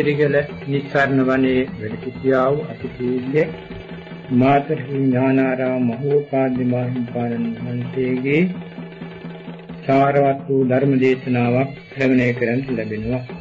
මිත්‍රිගල නිස්සාරණ වනයේ වැඩ සිටියා වූ අතිපූජ්‍ය මාතර ඥානාරාම මහෝපාද්‍ය මහින්පාණන් වහන්සේගේ සාරවත් වූ ධර්ම දේශනාවක් ශ්‍රවණය කරන්ට ලැබෙනවා.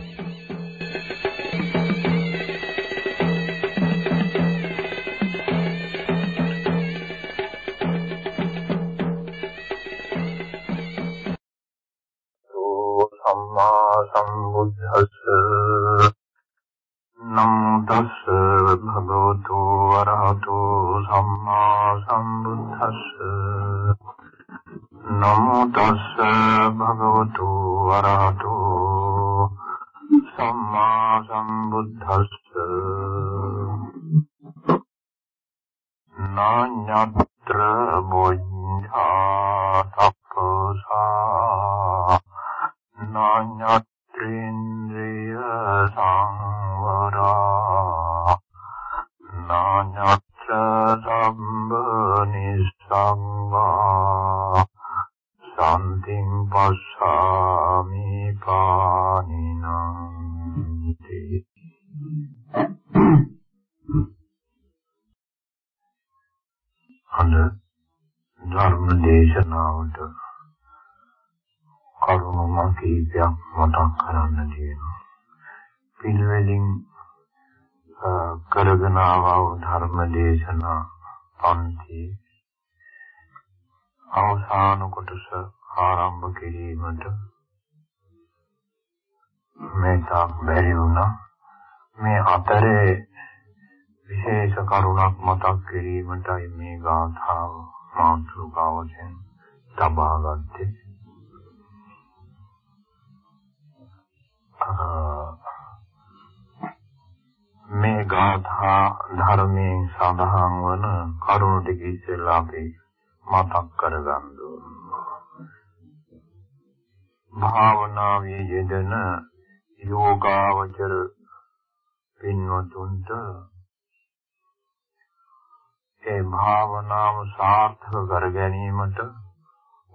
මට කරුණු මං කීපයක් මතක් කරන්න තියෙනවා. පිළිවෙලින් කරගෙන ආවව ධර්ම දේශනා පන්ති අවසාන කොටස ආරම්භ කිරීමට මේකක් බැරි වුණා. මේ අතරේ විශේෂ කරුණක් මතක් කිරීමටයි මේ ගාථාව මාතෘකාව දෙන්නේ. තබාගත්තේ. මේ ගාථා ධර්මයේ සඳහන් වන කරුණු ටික ඉස්සෙල්ලා අපි මතක් කරගන්න. භාවනාවේ යෙදෙන යෝගාවචර පින්වතුන්ට ඒ භාවනාව සාර්ථක කර ගැනීමට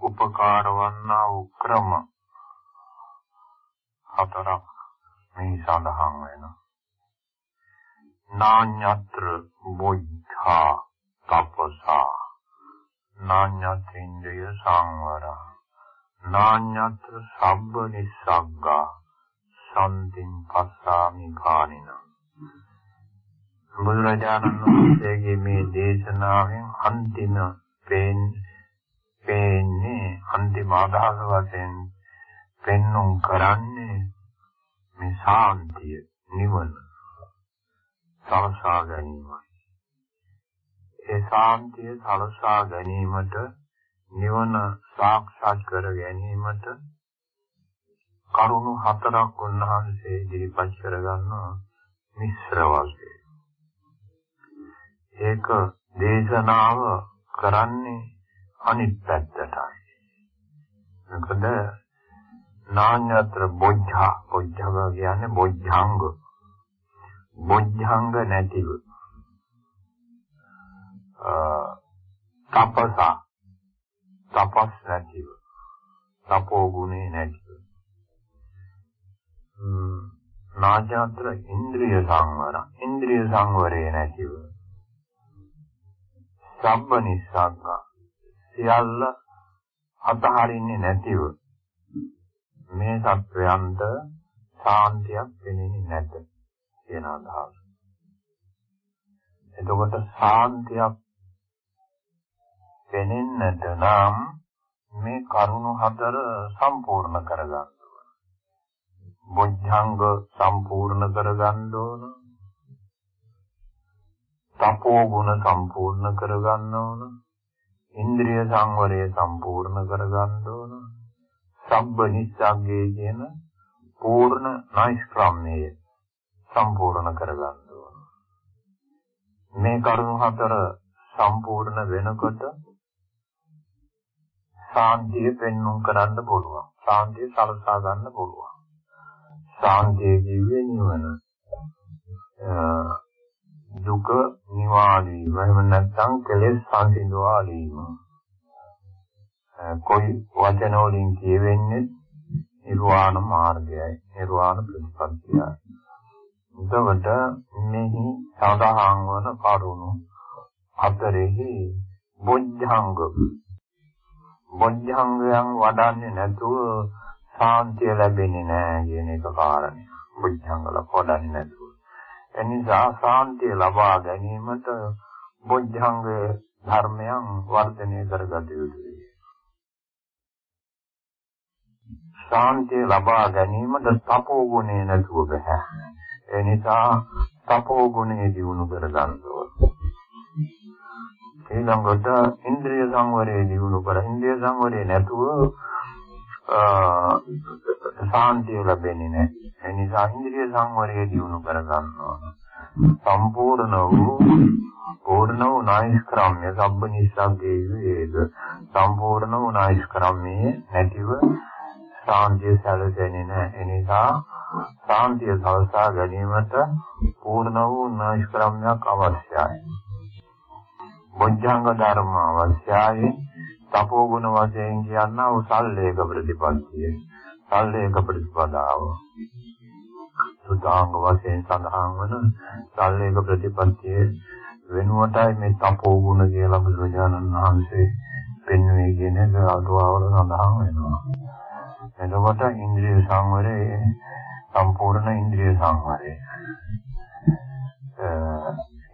උපකාර වන්නා වූ ක්‍රම හතරක් මේ සඳහන් වෙනවා. නාඤ්‍යත්‍ර බොද්ධා තපසා. නාඤ්‍යතේන්ද්‍රය සංවර. නාඤ්‍යත්‍ර සබ්බ නිස්සග්ගා. සම්දින් පස්සාමි භානින බුදුරජාණන් වහන්සේගේ මේ දේශනාවෙන් අන්තිම පේන්නේ පේන්නේ අන්තිම අදහස වශයෙන් පෙන්눔 කරන්නේ මේ ශාන්තිය නිවන සලසා ගැනීමයි. ඒ ශාන්තිය සලසා ගැනීමට නිවන සාක්ෂාත් කර ගැනීමට කරුණු හතරක් උන්වහන්සේ ඉදිරිපත් කරගන්නවා මිශ්‍ර වශයෙන්. ඒක දේශනාව කරන්නේ අනිත් පැත්තටයි. මොකද නාඤ්‍යතර බොජ්ජා බොජ්ජව කියන්නේ බොජ්ජංග. බොජ්ජංග නැතිව. තපස තපස් නැතිව. තපෝ ගුණේ නැතිව. නාඤ්‍යතර ඉන්ද්‍රිය සංවර ඉන්ද්‍රිය සංවරේ නැතිව. සම්බ නිස්සංගා සියල්ල අතහරින්නේ නැතිව මේ සත්‍යයන්ට සාන්තියක් වෙන්නේ නැත කියන අදහස. එතකොට සාන්තියක් වෙනෙන්නට නම් මේ කරුණු හතර සම්පූර්ණ කරගන්න ඕන. බොද්ධංග සම්පූර්ණ කරගන්න ඕන. තපෝ ගුණ සම්පූර්ණ කරගන්න ඕන. ඉන්ද්‍රිය සංවරය සම්පූර්ණ කරගන්න ඕන. සබ්බ නිස්සග්ගේ කියන පූර්ණ නෛෂ්ක්‍රම්‍යය සම්පූර්ණ කරගන්න ඕන. මේ කරුණු හතර සම්පූර්ණ වෙනකොට සාන්තිය පෙන්වුම් කරන්න පුළුවන්. සාන්තිය සලසා ගන්න පුළුවන්. සාන්තිය කියන්නේ නිවන. දුක නිවාලීම එහෙම නැත්නම් කෙලෙස් සංසිඳවාලීම කොයි වචන වලින් කියවෙන්නේ? නිර්වාණ මාර්ගයයි. නිර්වාණ ප්‍රතිපදියයි උදවට මෙහි සඳහන් වන කරුණු අතරෙහි බොජ්ජංග. බොජ්ජංගයන් වඩන්නේ නැතුව සාන්තිය ලැබෙන්නේ නැහැ කියන එක කාරණේ බොජ්ජංගල වඩන්නේ නැතුව. එනිසා සාන්තිය ලබා ගැනීමට බොජ්ජංග ධර්මයන් වර්ධනය කරගත යුතුයි. ශාන්තිය ලබා ගැනීමට තපෝ ගුණය නැතුව බෑ. ඒ නිසා තපෝ ගුණය දිනු කර ගන්න ඕනේ. ඊළඟට ඉන්ද්‍රිය සංවරය දිනු කර ඉන්ද්‍රිය සංවරය නැතුව ශාන්තිය ලැබෙන්නේ නැහැ. ඒ නිසා ඉන්ද්‍රිය සංවරය දිනු කර ගන්න ඕනේ. සම්පූර්ණ වූ පූර්ණ වූ නායිස්ක්‍රම්‍ය සම්බ නිස්සග්ගේ වේද සම්පූර්ණ වූ නායිස්ක්‍රම්‍ය නැතිව සාන්තිය සැලසෙන්නේ නැහැ. ඒ නිසා සාන්තිය සලසා ගැනීමට පූර්ණ වූ නිෂ්ක්‍රමයක් අවශ්‍යයි. බොජ්ජංග ධර්ම අවශ්‍යයි. තපෝ ගුණ වශයෙන් කියනවා උසල්ලේක ප්‍රතිපත්තිය. සල්ලේක ප්‍රතිපදාව. සුතාංග වශයෙන් සඳහන් වන සල්ලේක ප්‍රතිපත්තිය වෙනුවටයි මේ තපෝ ගුණ කියලා බුදුරජාණන් වහන්සේ පෙන්වන්නේ කියන එක අටුවාවල සඳහන් වෙනවා. එතකොට ඉන්ද්‍රිය සංවරය සම්පූර්ණ ඉන්ද්‍රිය සංවරය.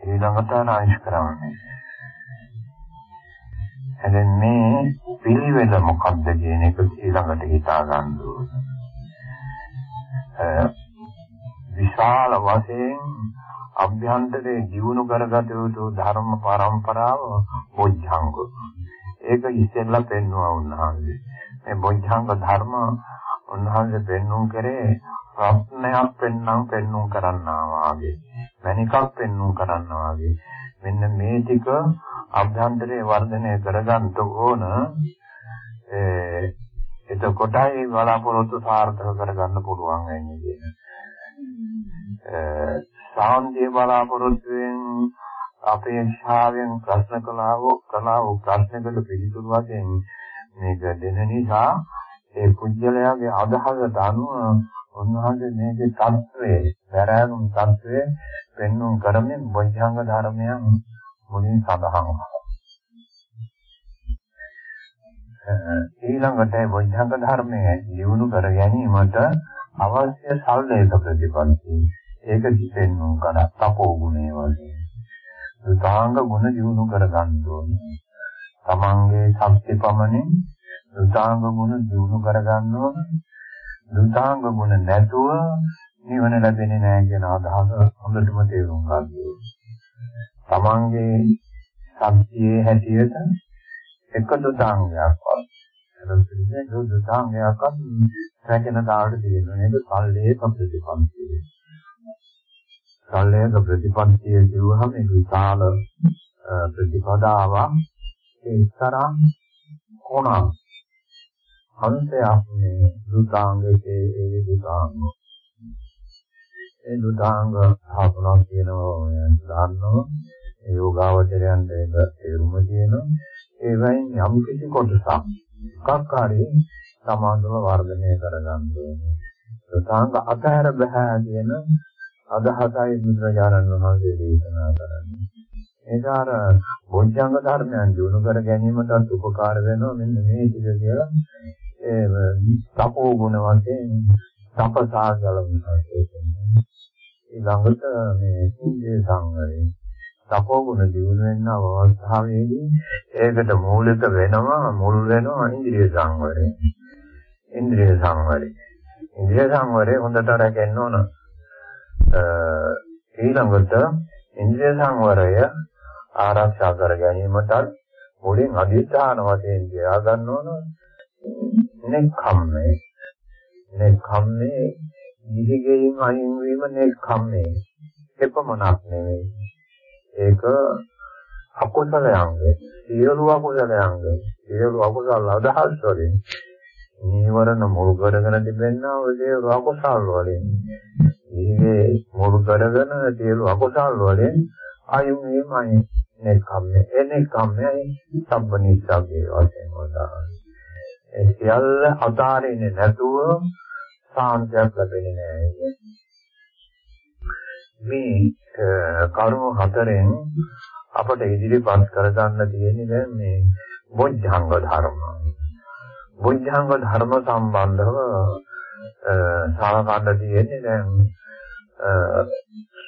ඊළඟට නායිස්කරන්නේ. එහෙනම් මේ පිළිවෙල මොකක්ද කියන එක ඊළඟට හිතා ගන්න ඕනේ. විශාල වශයෙන් අභ්‍යන්තරයේ ජීවුණු කරගත යුතු ධර්ම පරම්පරාව බොජ්ජංග. ඒක ඉස්සෙල්ලා පෙන්වුවා උන්වහන්සේ. මේ බොජ්ජංග ධර්ම උන්වහන්සේ පෙන්වුම් කරේ ප්‍රශ්නයක් පෙන්වම් පෙන්වුම් කරන්නා වාගේ. මණිකක් පෙන්වුම් කරන්නා වාගේ. මෙන්න මේ ටික අභ්‍යන්තරේ වර්ධනය කරගන්න ඕන ඒ එතකොටයි බලාපොරොත්තු සාර්ථක කරගන්න පුළුවන් වෙන්නේ කියන. සාන්තිය බලාපොරොත්තුෙන් අපේක්ෂාවෙන් ප්‍රශ්න කළාව කළාව ප්‍රශ්නකට පිළිතුරු වශයෙන් මේක දෙන නිසා ඒ පුජ්‍යලයාගේ අදහසට අනුව උන්වහන්සේ මේකේ தත්වයේ වැරෑරුම් தත්වයේ පෙන්වුම් කරමින් බොද්ධංග ධර්මයන් මුලින් සඳහන් වුණා. ඊළඟට බොද්ධංග ධර්මයේ දියුණු කර ගැනීමට අවශ්‍ය සල්ලේක ප්‍රතිපන්ති ඒක දිපෙන්නුම් කරා තපෝ ගුණය වගේ. ෘතාංග ගුණ දියුණු කර ගන්න ඕනේ. තමන්ගේ ශක්ති පමණින් දුතාංග ගුණ දිනු කරගන්න ඕන. දුතාංග ගුණ නැතුව නිවන ලැබෙන්නේ නැහැ කියන අදහස හොඳටම තේරුම් ගන්න තමන්ගේ ශක්තියේ හැටියට එක දුතාංගයක්වත් එතකොට දුතාංගයක්වත් රැගෙන දාට තියෙනවා නේද? සල්ලේ ප්‍රතිපන්තිය. සල්ලේ ප්‍රතිපන්තිය කියුවහම ඒ විශාල ප්‍රතිපදාවක් ඒ තරම් කොණා අන්තයක් මේ දුතාංගයේ ඒ දුතාංග ඒ දුතාංග හතරක් තියෙනවා දාන්නවා ඒ යෝගාවචරයන්ට ඒක තේරුම තියෙනවා ඒ වයින් යම් කිසි කොටසක් එකක් හරි සමාධිව වර්ධනය කරගන්න ඕනේ. දුතාංග අතහැර බෑ කියන අදහසයි බුදුරජාණන් වහන්සේ දේශනා කරන්නේ. ඒක අර බොජ්ජංග ධර්මයන් දිනු කර ගැනීමටත් උපකාර වෙනවා මෙන්න මේ ටික කියලා. ඒ තපෝ ගුණ වශයෙන් තපසාගල විශ්වාසයෙන් ඊළඟට මේ සීලේ සංවරේ තපෝ ගුණ දිනු වෙන අවස්ථාවේදී ඒකට මූලික වෙනවා මුල් වෙනවා ඉන්ද්‍රිය සංවරය. ඉන්ද්‍රිය සංවරය. ඉන්ද්‍රිය සංවරය හොඳට රැකෙන්න ඕන. ඊළඟට ඉන්ද්‍රිය සංවරය ආරක්ෂා කර ගැනීමට මුලින් අධිෂ්ඨාන වශයෙන් තියා ගන්න ඕන. නෙක්ඛම්මේ නෙක්ඛම්මේ නිහිගෙයින් අයින් වීම නෙක්ඛම්මේ එපමණක් නෙවෙයි ඒක අකුසලයන්ගේ සියලු අකුසලයන්ගේ සියලු අකුසල අදහස් වලින් නීවරණ මුල් කරගෙන තිබෙනා ඔය සියලු අකුසල් වලින් ඉන්නේ මුල් කරගෙන සියලු අකුසල් වලින් අයුම් වීමයි නෙක්ඛම්මේ ඒ නෙක්ඛම්මේ සම්බනිස්සගේ වශයෙන් වදාළා. ඒ සියල්ල අතාරින්නේ නැතුව සාන්තියක් ලැබෙන්නේ නැහැ. මේ කරුණු හතරෙන් අපට ඉදිරිපත් කර ගන්න තියෙන්නේ දැන් මේ බොද්ධංග ධර්ම. බොද්ධංග ධර්ම සම්බන්ධව සාකච්ඡා තියෙන්නේ දැන්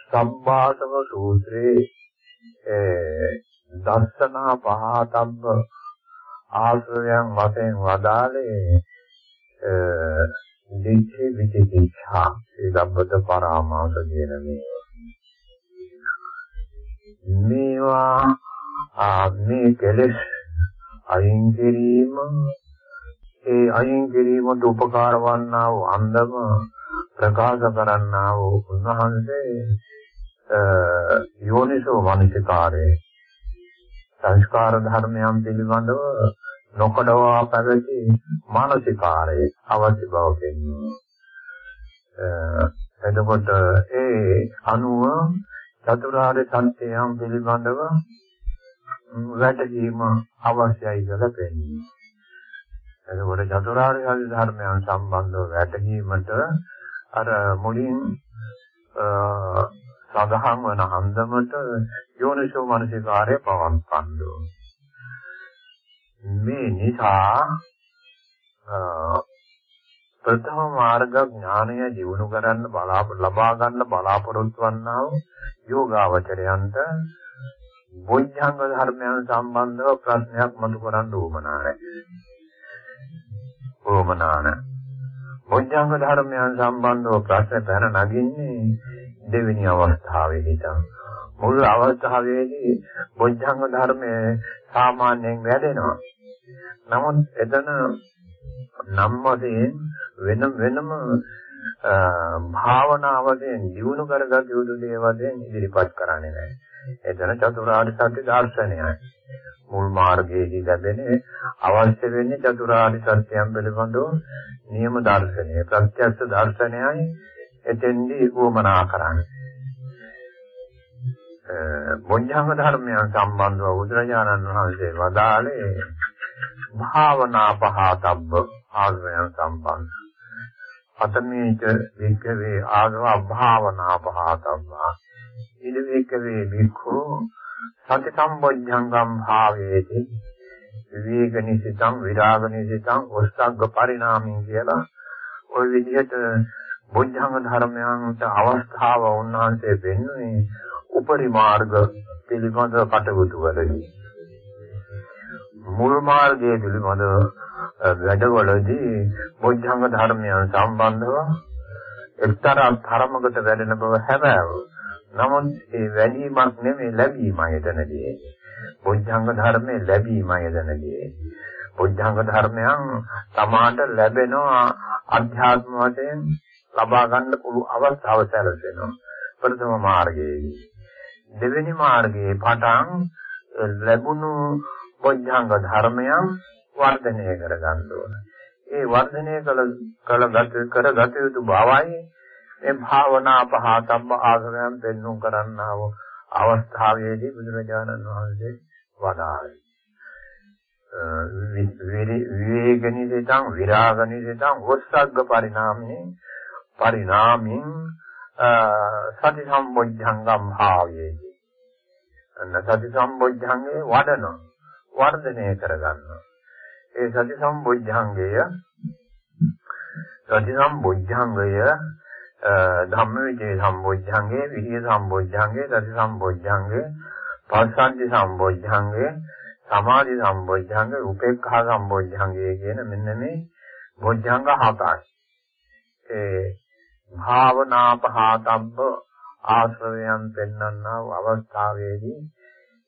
සම්භාසව සූත්‍රයේ දර්ශනා පහතබ්බ ආශ්‍රයයන් වශයෙන් වදාළේ දිච්චේ විචිකිච්ඡා ඒ දබ්බත පරාමාස කියන මේ මේවා මේ කෙලෙස් අයින් කිරීම ඒ අයින් කිරීමට උපකාර වන්නා වූ අන්දම ප්‍රකාශ කරන්නා වූ උන්වහන්සේ යෝනිසෝ මනසිකාරේ සංස්කාර ධර්මයන් පිළිබඳව නොකඩවා පැවති මානසිකාරයේ අවශ්‍ය බව පෙන්වනවා. එතකොට ඒ අනුව චතුරාර්ය සත්‍යයන් පිළිබඳව වැටහීම අවශ්‍යයි කියලා පෙන්වනවා. එතකොට චතුරාර්ය සත්‍ය ධර්මයන් සම්බන්ධව වැටහීමට අර මුලින් සඳහන් වන හන්දමට යෝනිසෝ මනසිකාරය පවන්වන්න ඕනේ. මේ නිසා ප්‍රථම මාර්ග ඥානය දිනු කරන්න බලාපොරොත්තු ලබා ගන්න බලාපොරොත්තු වන්නා වූ යෝගාවචරයන්ට බොද්ධංග ධර්මයන් සම්බන්ධව ප්‍රශ්නයක් මතු කරන්න උවමනා නැහැ. උවමනා නැහැ. බොද්ධංග ධර්මයන් සම්බන්ධව ප්‍රශ්න පැන නගින්නේ දෙවෙනි අවස්ථාවේදී තමයි. මුල් අවස්ථාවේදී බොද්ධංග ධර්මයේ සාමාන්‍යයෙන් වැඩෙනවා. නමුත් එතන නම් වශයෙන් වෙන වෙනම භාවනාවකින් දියුණු කරගත යුතු දේවල්ෙන් ඉදිරිපත් කරන්නේ නැහැ. එතන චතුරාර්ය සත්‍ය දර්ශනයයි. මුල් මාර්ගයේදී ලැබෙන අවශ්‍ය වෙන්නේ චතුරාර්ය සත්‍යයන් පිළිබඳව නියම දර්ශනය. ප්‍රත්‍යක්ෂ දර්ශනයයි එතෙන්දී උවමනා කරන්නේ. බොද්ධංග ධර්මයන් සම්බන්ධව බුදුරජාණන් වහන්සේ වදාළේ භාවනා පහතබ්බ ආගමයන් සම්බන්ධ. අතමේච වික්කවේ ආගම භාවනා පහතබ්බා. ඉද වික්කවේ වික්ඛෝ සති සම්බොද්ධංගම් භාවේති විවේක නිසිතං විරාග නිසිතං ඔස්සග්ග පරිණාමී කියලා ওই විදිහට බුද්ධංග ධර්මයන්ට අවස්ථාව උන්වහන්සේ දෙන්නේ උපරිමාර්ග පිළිබඳ කටයුතු වලදී මුල් මාර්ගයේ පිළිබඳ වැඩවලදී බුද්ධංග ධර්මයන් සම්බන්ධව එක්තරා ධර්මකට වැඩෙන බව හැබෑව. නමුත් ඒ වැඩිමක් නෙමෙයි ලැබීමයි එතනදී. බුද්ධංග ධර්මයේ ලැබීමයි එතනදී. බුද්ධංග ධර්මයන් තමාට ලැබෙනවා අධ්‍යාත්ම වශයෙන් ලබා ගන්න පුළු අවස්ථාව සැලසෙනවා. ප්‍රථම මාර්ගයේදී. දෙවෙනි මාර්ගයේ පටන් ලැබුණු බොද්ධංග ධර්මයන් වර්ධනය කර ගන්න ඕන. ඒ වර්ධනය කළ කළගත කරගත යුතු බවයි මේ භාවනා පහතම්ම ආගමයන් පෙන්වුම් කරන්නා වූ අවස්ථාවේදී බුදුරජාණන් වහන්සේ වදාළේ. විවේගනිසිතං විරාගනිසිතං වස්සග්ග පරිණාමේ පරිණාමින් සති සම්බොධ්‍යංගම් භාවයේදී අන්න සති සම්බොධ්‍යංගේ වඩනවා වර්ධනය කරගන්නවා ඒ සති සම්බොධ්‍යංගය සති සම්බොධ්‍යංගය ධම්මවිචේ සම්බොධ්‍යංගේ විරිය සම්බොධ්‍යංගේ සති සම්බොධ්‍යංගේ පස්සද්ධි සම්බොධ්‍යංගේ සමාධි සම්බොධ්‍යංගේ උපේක්ඛා සම්බොධ්‍යංගේ කියන මෙන්න මේ බොධ්‍යංග හතයි. ඒ භාවනා පහතබ්බ ආශ්‍රවයන් පෙන්වන්නා අවස්ථාවේදී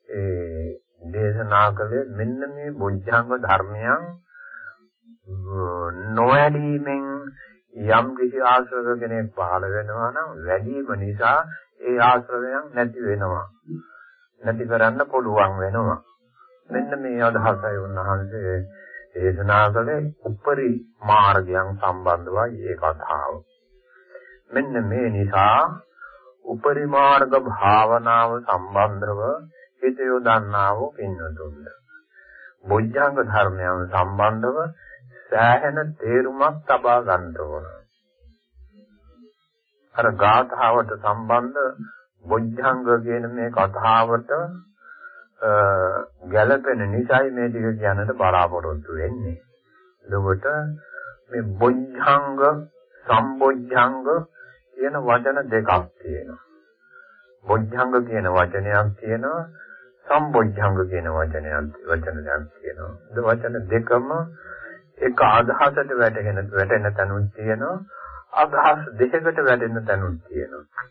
ඒ දේශනා කළේ මෙන්න මේ බොද්ධංග ධර්මයන් නොවැඩීමෙන් යම් කිසි ආශ්‍රව කෙනෙක් පහළ වෙනවා නම් වැඩිම නිසා ඒ ආශ්‍රවයන් නැති වෙනවා. නැති කරන්න පුළුවන් වෙනවා. මෙන්න මේ අදහසයි උන්වහන්සේ දේශනා කළේ උපරි මාර්ගයන් සම්බන්ධවයි ඒ කතාව. මෙන්න මේ නිසා උපරිමාර්ග භාවනාව සම්බන්ධව හිත යොදන්නා වූ පින්නතුන්ද බොජ්ජංග ධර්මයන් සම්බන්ධව සෑහෙන තේරුමක් තබා ගන්න ඕන. අර ගාථාවට සම්බන්ධ බොජ්ජංග කියන මේ කතාවට ගැළපෙන නිසයි මේ ටික කියන්නට බලාපොරොත්තු වෙන්නේ. එතකොට මේ බොජ්ජංග සම්බොජ්ජංග කියන වචන දෙකක් තියෙනවා. බොජ්ජංග කියන වචනයක් තියෙනවා සම්බොජ්ජංග කියන වචනයක් වචනයක් තියෙනවා. ඒ වචන දෙකම එක අදහසට වැටෙන වැටෙන තැනුත් තියෙනවා. අදහස් දෙකකට වැටෙන තැනුත් තියෙනවා.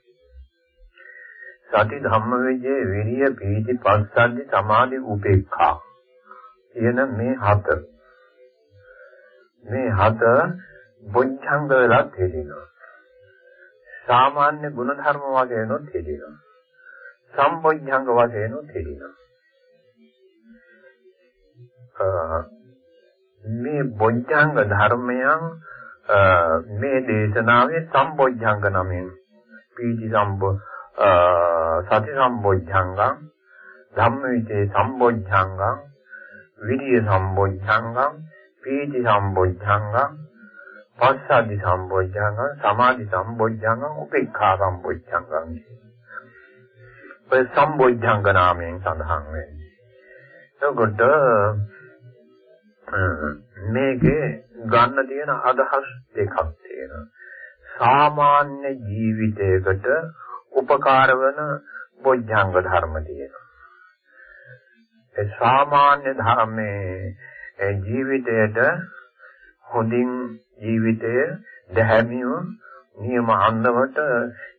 සති ධම්මවිජේ විරිය පීති පස්සද්ධි සමාධි උපේක්ඛා කියන මේ හත මේ හත බොජ්ජංග වෙලා තියෙනවා සාමාන්‍ය ගුණ ධර්ම වශයෙන්ොත් තියෙනවා සම්බොජ්ජංග වශයෙන්ොත් තියෙනවා මේ බොජ්ජංග ධර්මයන් මේ දේශනාවේ සම්බොජ්ජංග නමින් පීති සම්බොජ්ජ සති සම්බොජ්ජංගං ධම්මවිචේ සම්බොජ්ජංගං විරිය සම්බොජ්ජංගං පීති සම්බොජ්ජංගං පස්සද්ධි සම්බොජ්ජංගං සමාධි සම්බොජ්ජංගං උපේක්ඛා සම්බොජ්ජංගං. ඔය සම්බොජ්ජංග නාමයෙන් සඳහන් වෙන්නේ එතකොට මේකේ ගන්න තියෙන අදහස් දෙකක් තියෙනවා සාමාන්‍ය ජීවිතයකට උපකාර වන බොජ්ජංග ධර්ම තියෙනවා. ඒ සාමාන්‍ය ධර්මයේ ජීවිතයට හොඳින් ජීවිතය දැහැමිව නියම අන්දමට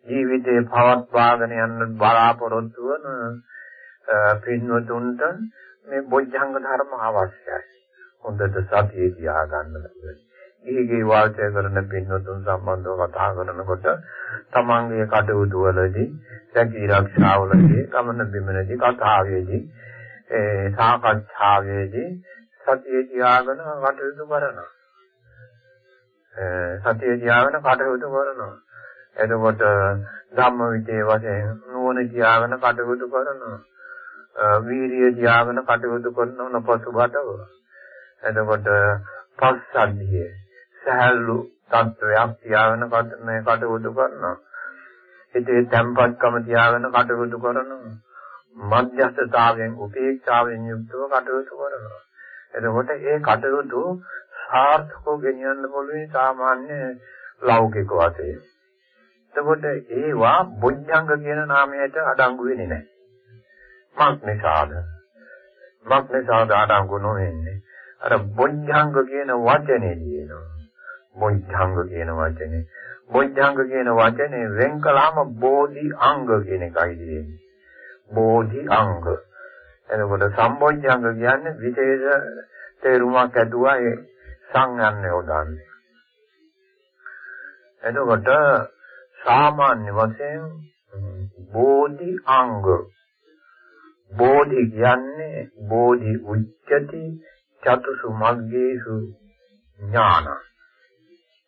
ජීවිතේ පවත්වාගෙන යන්න බලාපොරොත්තු වන පින්වතුන්ට මේ බොජ්ජංග ධර්ම අවශ්‍යයි. හොඳට සතිය තියාගන්න ඕනේ. ඊගේ වාසය කරන පින්වතුන් සම්බන්ධව කතා කරනකොට තමන්ගේ කටයුතු වලදී සැකී ආරක්ෂාවලදී ගමන බිමනදී කතාවේදී ඒ සාකච්ඡාවේදී සතිය තියාගෙන කටයුතු කරනවා. සතිය තියාගෙන කටයුතු කරනවා. එතකොට ධම්ම විචේ වශයෙන් නුවණ තියාගෙන කටයුතු කරනවා. වීරිය තියාගෙන කටයුතු කරන පසුබටව. එතකොට පස්සද්ධිය සහැල්ලු තත්වයක් තියාගෙන මේ කටයුතු කරනවා. හිතේ තැම්පත්කම තියාගෙන කටයුතු කරනවා. මධ්‍යස්ථතාවයෙන් උපේක්ෂාවෙන් යුක්තව කටයුතු කරනවා. එතකොට ඒ කටයුතු සාර්ථකව ගෙනියන්න පුළුවන් සාමාන්‍ය ලෞකික වශයෙන්. එතකොට ඒවා බොජ්ජංග කියන නාමයට අඩංගු වෙන්නේ නැහැ. මක් නිසාද? මක් නිසාද අඩංගු නොවෙන්නේ? අර බොජ්ජංග කියන වචනේ දිනනවා. බොජ්ජංග කියන වචනේ. බොජ්ජංග කියන වචනේ වෙන් කළාම බෝධි අංග කියන එකයි තියෙන්නේ. බෝධි අංග. එතකොට සම්බොජ්ජංග කියන්නේ විශේෂ තේරුමක් ඇතුවා ඒ සංයන්නේ උදාන්නේ. එතකොට සාමාන්‍ය වශයෙන් බෝධි අංග. බෝධි කියන්නේ බෝධි උච්චති චතුසු මග්ගේසු ඥාන.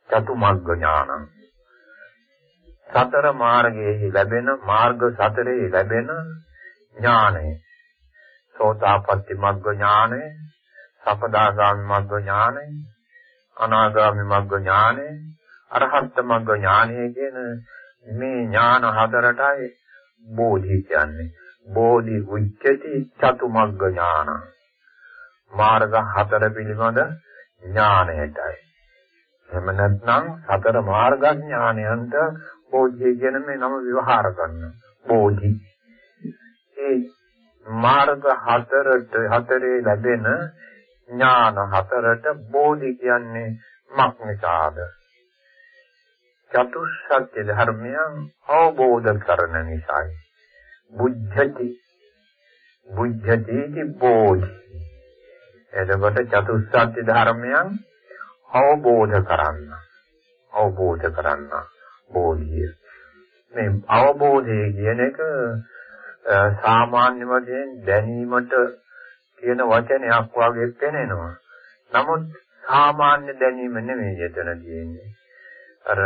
චතුමග්ග ඥානං. සතර මාර්ගයේ ලැබෙන මාර්ග සතරේ ලැබෙන ඥානය. සෝතාපට්ටි මග්ග ඥානය සපදාගාමි මග්ග ඥානය අනාගාමි මග්ග ඥානය අරහත් මග්ග ඥානය කියන මේ ඥාන හතරටයි බෝධි කියන්නේ බෝධි උච්චති චතුමග්ග ඥාන මාර්ග හතර පිළිබඳ ඥානයටයි එහෙම නැත්නම් සතර මාර්ගඥානයන්ට බෝධිය කියන මේ නම විවහාර කරන බෝධි. ඒ මාර්ග හතරට හතරේ ලැබෙන ඥාන හතරට බෝධි කියන්නේ මක් නිසාද? චතුස්සත්‍ය ධර්මයන් අවබෝධ කරන නිසායි. බුද්ධති බුද්ධති බෝධි. එතකොට චතුස්සත්‍ය ධර්මයන් අවබෝධ කරන්න. අවබෝධ කරන්න බෝධිය. මේ අවබෝධය කියන එක සාමාන්‍ය වශයෙන් දැනීමට කියන වචනයක් වගේ පෙනෙනවා. නමුත් සාමාන්‍ය දැනීම නෙමෙයි එතන තියෙන්නේ. අර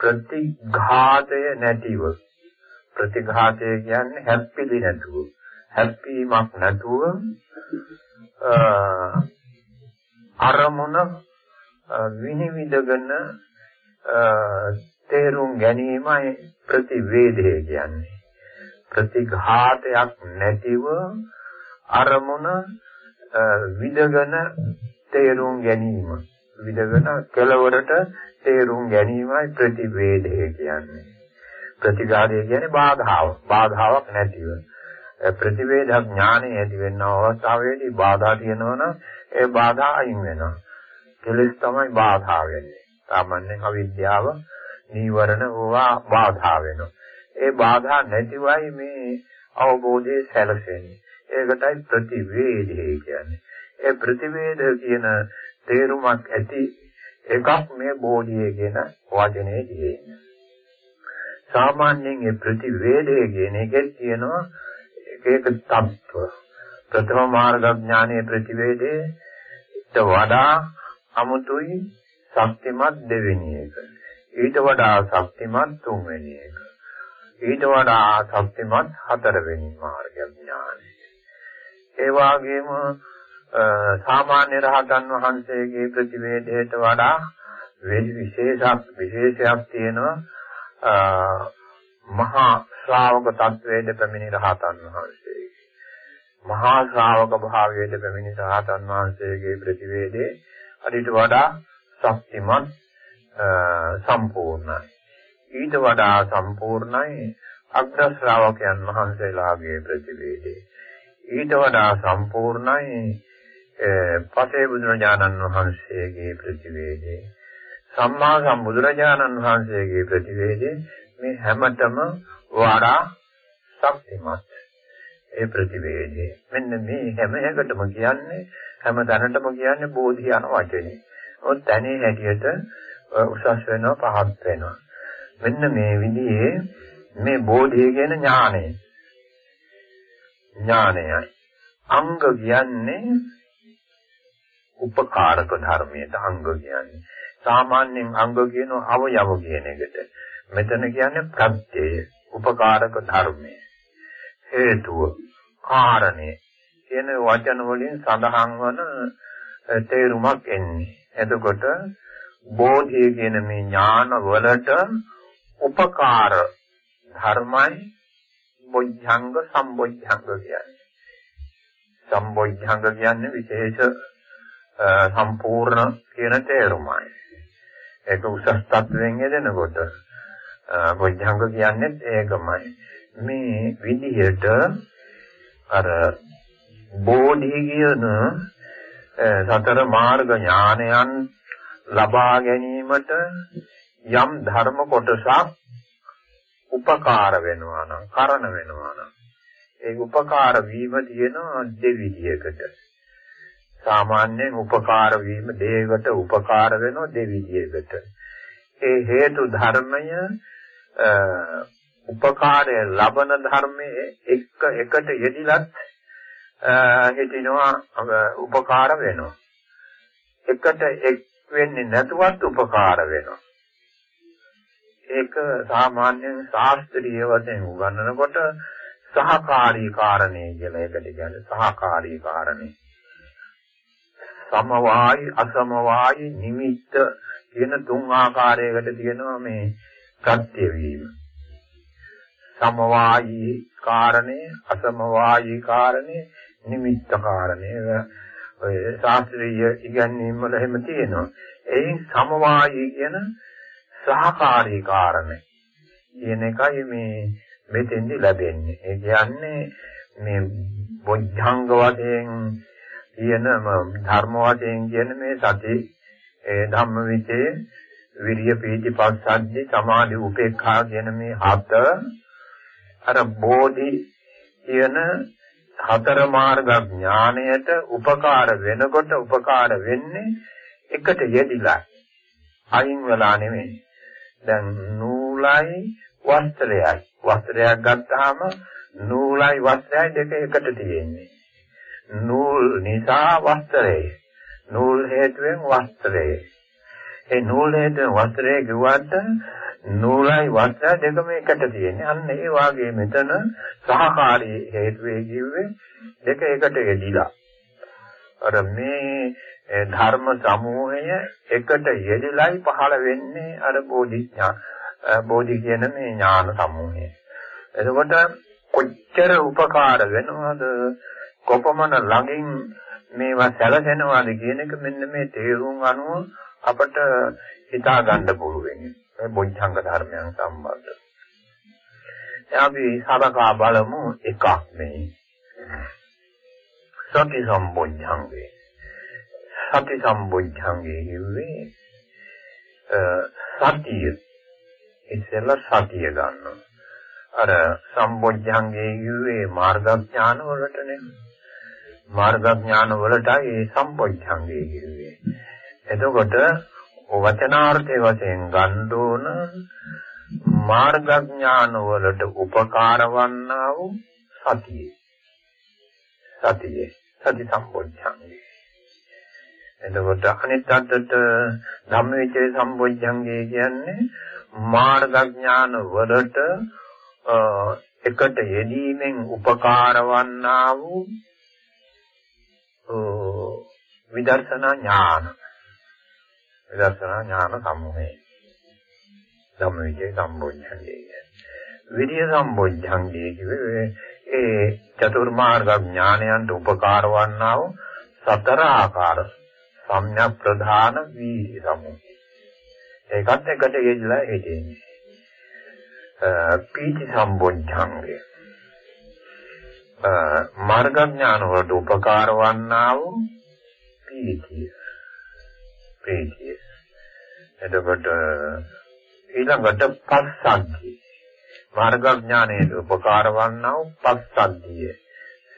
ප්‍රතිඝාතය නැතිව ප්‍රතිඝාතය කියන්නේ හැප්පිලි නැතුව හැප්පීමක් නැතුව අරමුණ විනිවිදගෙන තේරුම් ගැනීමයි ප්‍රතිවේදය කියන්නේ. ප්‍රතිඝාතයක් නැතිව අරමුණ විදගෙන තේරුම් ගැනීම. විදගෙන කෙලවරට තේරුම් ගැනීමයි ප්‍රතිවේදය කියන්නේ. ප්‍රතිඝාතය කියන්නේ බාධාව. බාධාවක් නැතිව. ප්‍රතිවේද ඥානය ඇති වෙන අවස්ථාවේදී බාධා තියෙනවනම් ඒ බාධා අයින් වෙනවා. කෙලෙස් තමයි බාධා වෙන්නේ. සාමාන්‍යයෙන් අවිද්‍යාව නීවරණ ඕවා බාධා වෙනවා. ඒ බාධා නැතිවයි මේ අවබෝධයේ සැලසෙන්නේ. ඒකටයි ප්‍රතිවේදය කියන්නේ. ඒ ප්‍රතිවේද කියන තේරුමක් ඇති එකක් මේ බෝධිය කියන වචනේ තියෙන්නේ. සාමාන්‍යයෙන් මේ ප්‍රතිවේදය කියන එකේ තියෙනවා එක එක තත්ත්ව. ප්‍රථම මාර්ග ඥානයේ ප්‍රතිවේදයේ ඊට වඩා අමුතුයි ශක්තිමත් දෙවෙනි එක. ඊට වඩා ශක්තිමත් තුන්වෙනි එක. ඊට වඩා ශක්තිමත් හතරවෙනි මාර්ග ඥානය. ඒ වගේම සාමාන්‍ය රහතන් වහන්සේගේ ප්‍රතිවේදයට වඩා විශේෂක් විශේෂයක් තියෙනවා මහා ශ්‍රාවක තත්වයට පැමිණි රහතන් වහන්සේ. මහා ශ්‍රාවක භාවයට පැමිණි රහතන් වහන්සේගේ ප්‍රතිවේදේ අදිට වඩා ශක්තිමත් සම්පූර්ණයි. ඊට වඩා සම්පූර්ණයි අග්‍ර ශ්‍රාවකයන් වහන්සේලාගේ ප්‍රතිවේදේ. ඊට වඩා සම්පූර්ණයි පසේ බුදුරජාණන් වහන්සේගේ ප්‍රතිවේදේ. සම්මා සම්බුදුරජාණන් වහන්සේගේ ප්‍රතිවේදේ මේ හැමතම වඩා ශක්තිමත් ඒ ප්‍රතිවේදේ. මෙන්න මේ හැම එකටම කියන්නේ හැම තැනටම කියන්නේ බෝධි යන වචනේ. ඔත් තැනේ හැටියට උසස් වෙනවා පහත් වෙනවා. මෙන්න මේ විදිහේ මේ බෝධිය කියන ඥානය. ඥානයයි. අංග කියන්නේ උපකාරක ධර්මයට අංග කියන්නේ. සාමාන්‍යයෙන් අංග කියන අවයව කියන එකට. මෙතන කියන්නේ ප්‍රත්‍යය, උපකාරක ධර්මය. හේතුව, කාරණේ කියන වචන වලින් සඳහන් වන තේරුමක් එන්නේ. එතකොට බෝධිය කියන මේ ඥාන වලට උපකාර ධර්මයි බොද්ධංග සම්බොද්ධංග කියන්නේ. සම්බොද්ධංග කියන්නේ විශේෂ සම්පූර්ණ කියන තේරුමයි. ඒක උසස් තත්වයෙන් යෙදෙනකොට බොද්ධංග කියන්නේ ඒකමයි. මේ විදිහට අර බෝධි කියන සතර මාර්ග ඥානයන් ලබා ගැනීමට යම් ධර්ම කොටසක් උපකාර වෙනවා නම් කරන වෙනවා නම් ඒ උපකාර වීම තියෙන දෙවිදියකට සාමාන්‍යයෙන් උපකාර වීම දෙයකට උපකාර වෙනවා දෙවිදියකට ඒ හේතු ධර්මය උපකාරය ලබන ධර්මයේ එක එකට යෙදිලත් හිටිනවා උපකාර වෙනවා. එකට එක් වෙන්නේ නැතුවත් උපකාර වෙනවා. ඒක සාමාන්‍යයෙන් ශාස්ත්‍රීය වශයෙන් උගන්වනකොට සහකාරී කාරණේ කියලා එකට කියන්නේ සහකාරී කාරණේ. සමවායි අසමවායි නිමිත්ත කියන තුන් ආකාරයකට තියෙනවා මේ ප්‍රත්‍ය වීම. සමවායි කාරණේ අසමවායි කාරණේ නිමිත්ත කාරණේ ඔය ශාස්ත්‍රීය ඉගැන්වීම් වල එහෙම තියෙනවා. එයින් සමவாயී කියන සහකාරී කාරණේ කියන එකයි මේ මෙතෙන්දි ලැබෙන්නේ. ඒ කියන්නේ මේ බොද්ධංග වශයෙන් කියන ධර්ම වශයෙන් කියන මේ සති ඒ ධම්මවිචේ විරිය පීති පස්සද්ධි සමාධි උපේක්ඛා කියන මේ හත අර බෝධි කියන හතර මාර්ග ඥාණයට උපකාර වෙනකොට උපකාර වෙන්නේ එකට යෙදිලා. අයින් වෙලා නෙමෙයි. දැන් නූලයි වස්ත්‍රයයි. වස්ත්‍රයක් ගත්තාම නූලයි වස්ත්‍රයයි දෙක එකට තියෙන්නේ. නූල් නිසා වස්ත්‍රය නූල් හේතුවෙන් වස්ත්‍රය ඒ නූල් හේතුවෙන් වස්ත්‍රය ගුවට නූලයි වස්ත්‍රය දෙකම එකට තියෙන්නේ. අන්න ඒ වාගේ මෙතන සහකාරී හේතුවේ කිව්වේ දෙක එකට යෙදිලා. අර මේ ධර්ම සමූහය එකට යෙදලයි පහළ වෙන්නේ අර බෝධිඥා බෝධි කියන මේ ඥාන සමූහය. එතකොට කොච්චර උපකාර වෙනවද කොපමණ ළඟින් මේවා සැලසෙනවාද කියන එක මෙන්න මේ තේරුම් අනුව අපට හිතා ගන්න පුළුවන්. මේ බොද්ධංග ධර්මයන් සම්බන්ධ. අපි සලකා බලමු එකක් මේ. සති සම්බොද්ධංගේ. සති සම්බොද්ධංගේ කියන්නේ සතිය. ඉස්සෙල්ලා සතිය ගන්නවා. අර සම්බොද්ධංගේ කිව්වේ මාර්ගඥාන වලට නෙමෙයි. මාර්ගඥාන වලටයි ඒ සම්බොද්ධංගේ කිව්වේ. එතකොට වචනාර්ථයේ වශයෙන් ගන්න ඕන මාර්ගඥාන වලට උපකාර වන්නා වූ සතිය. සතිය. සති සම්බොද්ධංගේ. එතකොට අනිත් අතට ධම්මවිචේ සම්බොද්ධංගේ කියන්නේ මාර්ගඥාන වලට එකට යෙදීමෙන් උපකාර වන්නා වූ විදර්ශනා ඥාන විදර්ශනා ඥාන සමූහය ධම්මවිචේ සම්බොධ්‍යංගේ විරිය සම්බොධ්‍යංගේ කිව්වේ ඒ චතුර්මාර්ග ඥානයන්ට උපකාර වන්නා වූ සතර ආකාර සම්‍යක් ප්‍රධාන වීර්ය සමූහය ඒකත් එකට යෙදලා හිටින්නේ. පීති සම්බොධ්‍යංගය මාර්ග ඥාන වලට උපකාර වන්නා වූ පීතිය පීතිය එතකොට ඊළඟට පස්සද්ධිය. මාර්ග ඥානයේ උපකාර වන්නා වූ පස්සද්ධිය.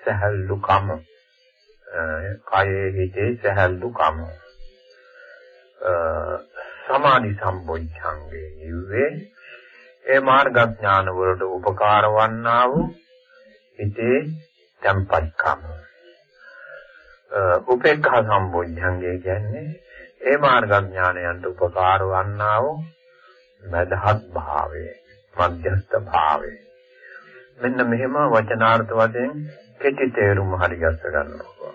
සහල්ලුකම. කායේ හිතේ සහල්ලුකම. සමාධි සම්බොධ්‍යංගේ ඉවේ ඒ මාර්ගඥාන වලට උපකාර වන්නා වූ හිතේ tempatකම. උපේක්ඛා සම්බොධ්‍යංගය කියන්නේ ඒ මාර්ගඥානයන්ට උපකාර වන්නා වූ මදහත් භාවය, මධ්‍යස්ථ භාවය. මෙන්න මෙහෙම වචනාර්ථ වශයෙන් කෙටි තේරුම හරි ගස්ස ගන්නවා.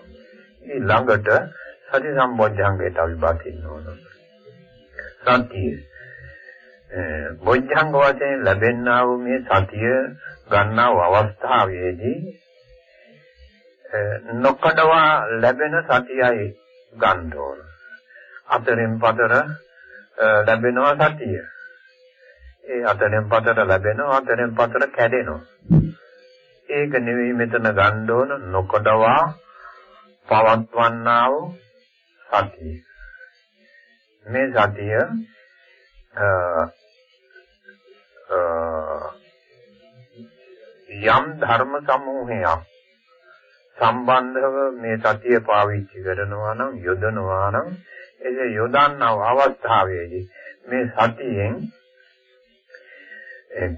ඊළඟට සති සම්බොධ්‍යංගයට අපි බාසින්න ඕන. සතිය බොජ්ජංග වශයෙන් ලැබෙනා වූ මේ සතිය ගන්නා වූ අවස්ථාවේදී නොකඩවා ලැබෙන සතියයි ගන්න ඕන. අතරින් පතර ලැබෙනවා සතිය. ඒ අතරින් පතර ලැබෙනවා අතරින් පතර කැඩෙනවා. ඒක නෙවෙයි මෙතන ගන්න ඕන නොකඩවා පවත්වන්නා වූ සතිය. මේ සතිය යම් ධර්ම සමූහයක් සම්බන්ධව මේ සතිය පාවිච්චි කරනවා නම් යොදනවා නම් ඒ යොදන්නව අවස්ථාවේදී මේ සතියෙන්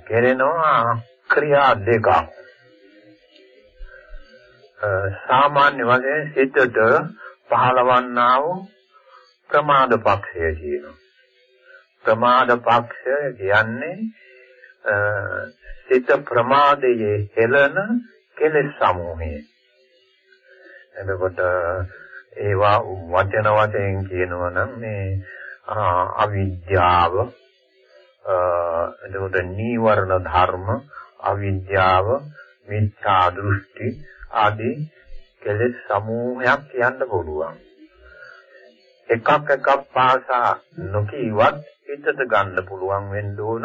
කෙරෙනවා ක්‍රියා දෙකක්. සාමාන්‍ය වශයෙන් සිතට පහළවන්නා වූ ප්‍රමාද පක්ෂය කියනවා. ප්‍රමාද පක්ෂය කියන්නේ සිත ප්‍රමාදයේ හෙළන කෙලෙස් සමූහය. එතකොට ඒවා වචන වශයෙන් කියනවා නම් මේ අවිද්‍යාව එතකොට නීවරණ ධර්ම අවිද්‍යාව මිත්‍යා දෘෂ්ටි ආදී කෙලෙස් සමූහයක් කියන්න පුළුවන්. එකක් එකක් පාසා නොකීවත් හිතට ගන්න පුළුවන් වෙන්න ඕන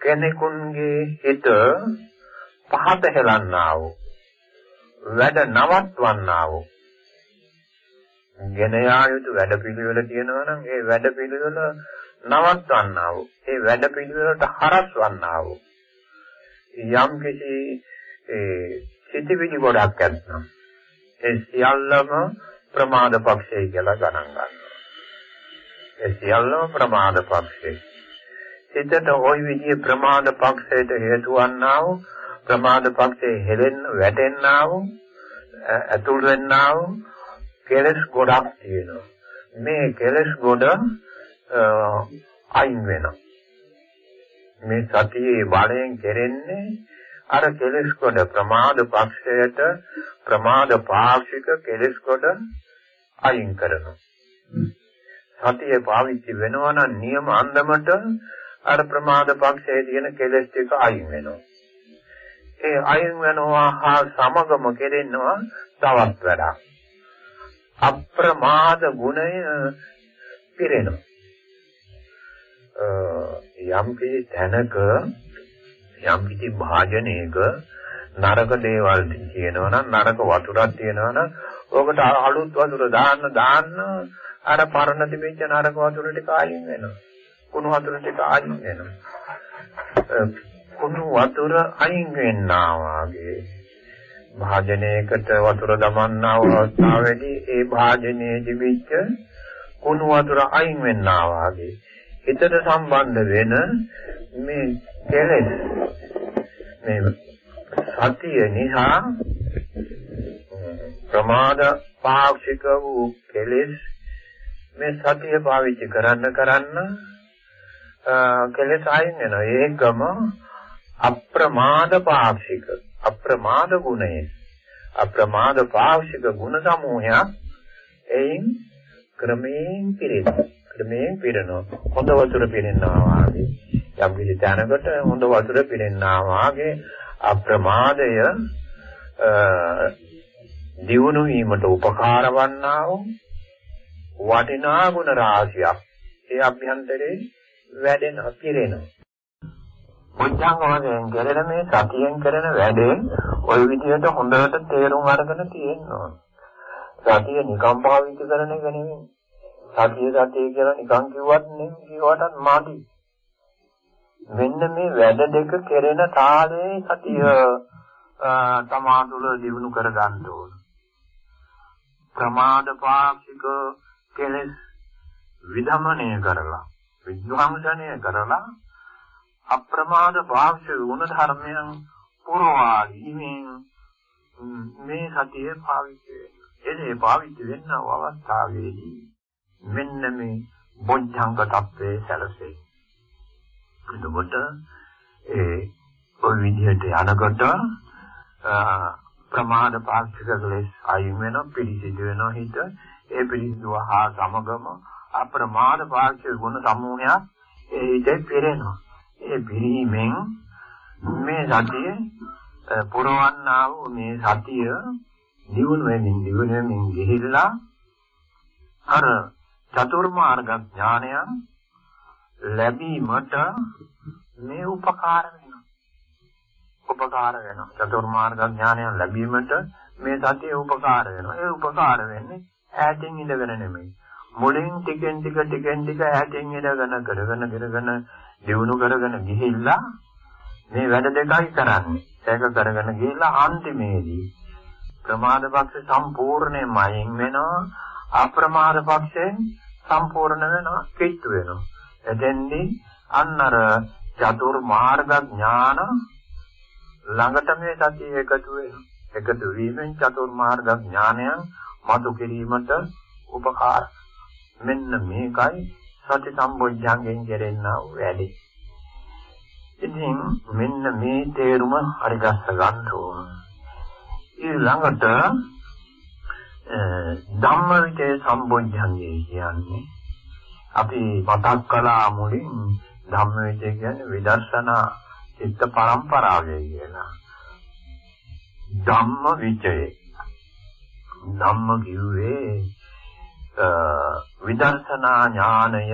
කෙනෙකුන්ගේ හිත පහත හෙලන්නා වූ වැඩ නවත්වන්නා වූ ගෙන යා යුතු වැඩ පිළිවෙල තියෙනවා නම් ඒ වැඩ පිළිවෙල නවත්වන්නා වූ ඒ වැඩ පිළිවෙලට හරස්වන්නා වූ යම් කිසි ඒ සිටිවිලි ගොඩක් ඇත්නම් ඒ සියල්ලම ප්‍රමාද පක්ෂය කියලා ගණන් ගන්නවා. ඒ සියල්ලම ප්‍රමාද පක්ෂේ සිතට ওই විදිහේ ප්‍රමාද පක්ෂයට හේතු වන්නා වූ ප්‍රමාද පක්ෂයේ හෙලෙන්න වැටෙන්නා වූ අතුල් වෙන්නා වූ කෙලස් ගොඩක් තියෙනවා. මේ කෙලස් ගොඩ අයින් වෙනවා. මේ සතියේ බලයෙන් කෙරෙන්නේ අර කෙලස් කොට ප්‍රමාද පක්ෂයට ප්‍රමාද පාක්ෂික කෙලස් කොට අයින් කරනවා. සතිය පාවිච්චි වෙනවා නම් නියම අන්දමට අර ප්‍රමාද පක්ෂයේ තියෙන කෙලෙස් ටික අයින් වෙනවා. ඒ අයින් වෙනවා හා සමගම කෙරෙනවා තවත් වැඩක්. අප්‍රමාද ගුණය පිරෙනවා. යම් කිසි තැනක යම් කිසි භාජනයක නරක දේවල් තියෙනවා නම් නරක වතුරක් තියෙනවා නම් ඔකට අලුත් වතුර දාන්න දාන්න අර පරණ තිබෙච්ච නරක වතුර ටික අයින් වෙනවා. කුණු වතුර ටික අයින් වෙනවා. කුණු වතුර අයින් වෙන්නා වාගේ භාජනයකට වතුර දමන්නා වූ අවස්ථාවේදී ඒ භාජනයේ තිබිච්ච කුණු වතුර අයින් වෙන්නා වාගේ හිතට සම්බන්ධ වෙන මේ කෙලෙස් මේ සතිය නිසා ප්‍රමාද පාක්ෂික වූ කෙලෙස් මේ සතිය පාවිච්චි කරන්න කරන්න කෙලෙස් අයින් වෙනවා. ඒකම අප්‍රමාද පාක්ෂික අප්‍රමාද ගුණය. අප්‍රමාද පාක්ෂික ගුණ සමූහයක් එයින් ක්‍රමයෙන් පිරෙනවා. ක්‍රමයෙන් පිරෙනවා. හොඳ වතුර පිරෙනවා වගේ යම් කිසි තැනකට හොඳ වතුර පිරෙනවා වගේ අප්‍රමාදය දියුණු වීමට උපකාර වන්නා වූ වටිනා ගුණ රාශියක්. ඒ අභ්‍යන්තරේ වැඩෙන පිරෙනවා. මුචංග වශයෙන් කරන මේ සතියෙන් කරන වැඩේ ওই විදිහට හොඳට තේරුම් අරගෙන තියෙනවා. සතිය නිකම් පාවිච්චි කරන එක නෙමෙයි. සතිය සතිය කියලා නිකම් කිව්වත් නෙමෙයි කිව්වටත් මාදි. මෙන්න මේ වැඩ දෙක කෙරෙන තාලේ සතිය තමා තුළ දිනු කර ගන්න ඕන. ප්‍රමාද පාක්ෂික කෙලෙස් විධමනය කරලා විද්වංශනය කරලා අප්‍රමාද පාක්ෂික ගුණ ධර්මයන් පුරවා දීමෙන් මේ සතිය පාවිච්චි වෙනවා. ඒ පාවිච්චි වෙන අවස්ථාවේදී මෙන්න මේ බොද්ධංග තත්ත්වයේ සැලසේ. එතකොට ඒ ඔය විදිහට යනකොට ප්‍රමාද පාක්ෂික ක්ලේශ අයින් වෙනවා පිළිසිදු වෙනවා හිත ඒ පිළිසිදුව හා සමගම අප්‍රමාද පාක්ෂික ගුණ සමූහයක් ඒ හිතේ පිරෙනවා ඒ පිරීමෙන් මේ සතිය පුරවන්නා වූ මේ සතිය දියුණු වෙමින් දියුණු වෙමින් ගිහිල්ලා අර චතුර්මාර්ග ඥානයන් ලැබීමට මේ උපකාර වෙනවා. උපකාර වෙනවා. චතුර්මාර්ග ඥානය ලැබීමට මේ සතිය උපකාර වෙනවා. ඒ උපකාර වෙන්නේ ඈතින් ඉඳගෙන නෙමෙයි. මුලින් ටිකෙන් ටික ටිකෙන් ටික ඈතින් ඉඳගෙන කරගෙන කරගෙන දිනු කරගෙන ගිහිල්ලා මේ වැඩ දෙකයි කරන්නේ. ඒක කරගෙන ගිහිල්ලා අන්තිමේදී ප්‍රමාද පක්ෂ සම්පූර්ණයෙන්ම අයින් වෙනවා. අප්‍රමාද පක්ෂයෙන් සම්පූර්ණ වෙනවා. කිට්ටු වෙනවා. එතෙන්දී අන්න අර චතුර් මාර්ග ඥාන ළඟට මේ සතිය එකතු වෙනවා. එකතු වීමෙන් චතුර් මාර්ග ඥානයන් මතු කිරීමට උපකාර. මෙන්න මේකයි සති සම්බොජ්ජංගෙන් කෙරෙනා වැඩි. ඉතින් මෙන්න මේ තේරුම හරිගස්ස ගන්න ඕන. ඊළඟට ධම්මවිචේ සම්බොජ්ජංගේ කියන්නේ අපි මතක් කළා මුලින් ධම්මවිචය කියන්නේ විදර්ශනා චිත්ත පරම්පරාවයි කියලා. ධම්ම විචය. ධම්ම කිව්වේ විදර්ශනා ඥානය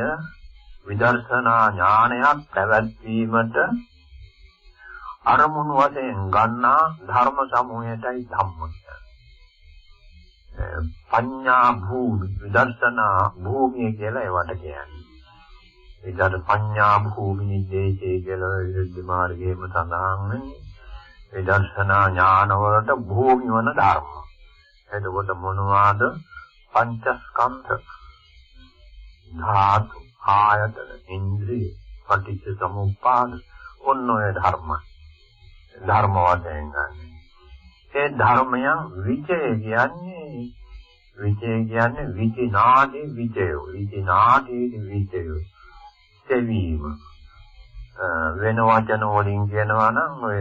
විදර්ශනා ඥානයක් පැවැත්වීමට අරමුණු වශයෙන් ගන්නා ධර්ම සමූහයටයි ධම්ම පඤ්ඤා භූමි විදර්ශනා භූමිය කියලා ඒවට කියන්නේ. ඒකට පඤ්ඤා භූමි නිදේශේ කියලා විරුද්ධ මාර්ගයේම සඳහන් වෙන්නේ. විදර්ශනා ඥාන වලට භූමි වන ධර්ම. එතකොට මොනවාද? පංචස්කන්ධ. ධාතු, ආයතන, ඉන්ද්‍රිය, පටිච්ච සමුප්පාද ඔන්න ඔය ධර්ම. ධර්ම වශයෙන් ගන්න. ඒ ධර්මයන් විචය කියන්නේ විචය කියන්නේ විචිනාදී විචය. විචිනාදී විචය. සෙවීම. වෙන වචන වලින් කියනවා නම් ඔය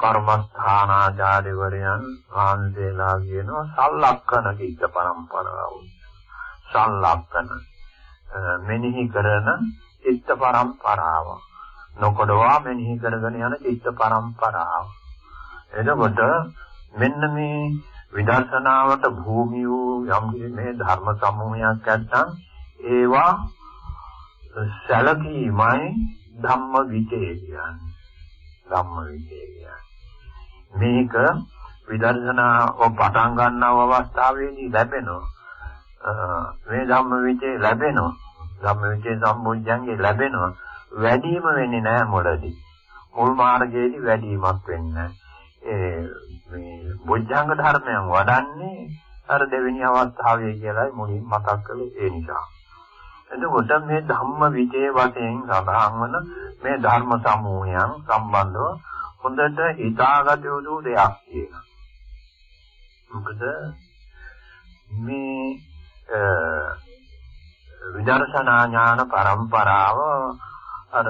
කර්මස්ථානාචාර්යවරයන් වහන්සේලා කියනවා සල්ලක්කන කිච්ච පරම්පරාව. සල්ලක්කන. මෙනෙහි කරන චිත්ත පරම්පරාව. නොකොඩවා මෙනෙහි කරගෙන යන චිත්ත පරම්පරාව. එතකොට මෙන්න මේ විදර්ශනාවට භූමිය වූ යම් මේ ධර්ම සමූහයක් නැත්නම් ඒවා සැලකීමයි ධම්ම විචේ කියන්නේ. ධම්ම විචේ කියන්නේ. මේක විදර්ශනාව පටන් ගන්නව අවස්ථාවේදී ලැබෙනවා. මේ ධම්ම විචේ ලැබෙනවා. ධම්ම විචේ සම්බුද්ධංගේ ලැබෙනවා. වැඩිම වෙන්නේ නැහැ මොළදී. මුල් මාර්ගයේදී වැඩිමක් වෙන්නේ ඒ මේ බොජ්ජංග ධර්මයන් වඩන්නේ අර දෙවෙනි අවස්ථාවේ කියලායි මුලින් මතක් කළේ ඒ නිසා. එතකොට මේ ධම්ම විජේ වශයෙන් සඳහන් වන මේ ධර්ම සමූහයන් සම්බන්ධව හොඳට හිතාගත යුතු දෙයක් තියෙනවා. මොකද මේ විදර්ශනා ඥාන પરම්පරාව අර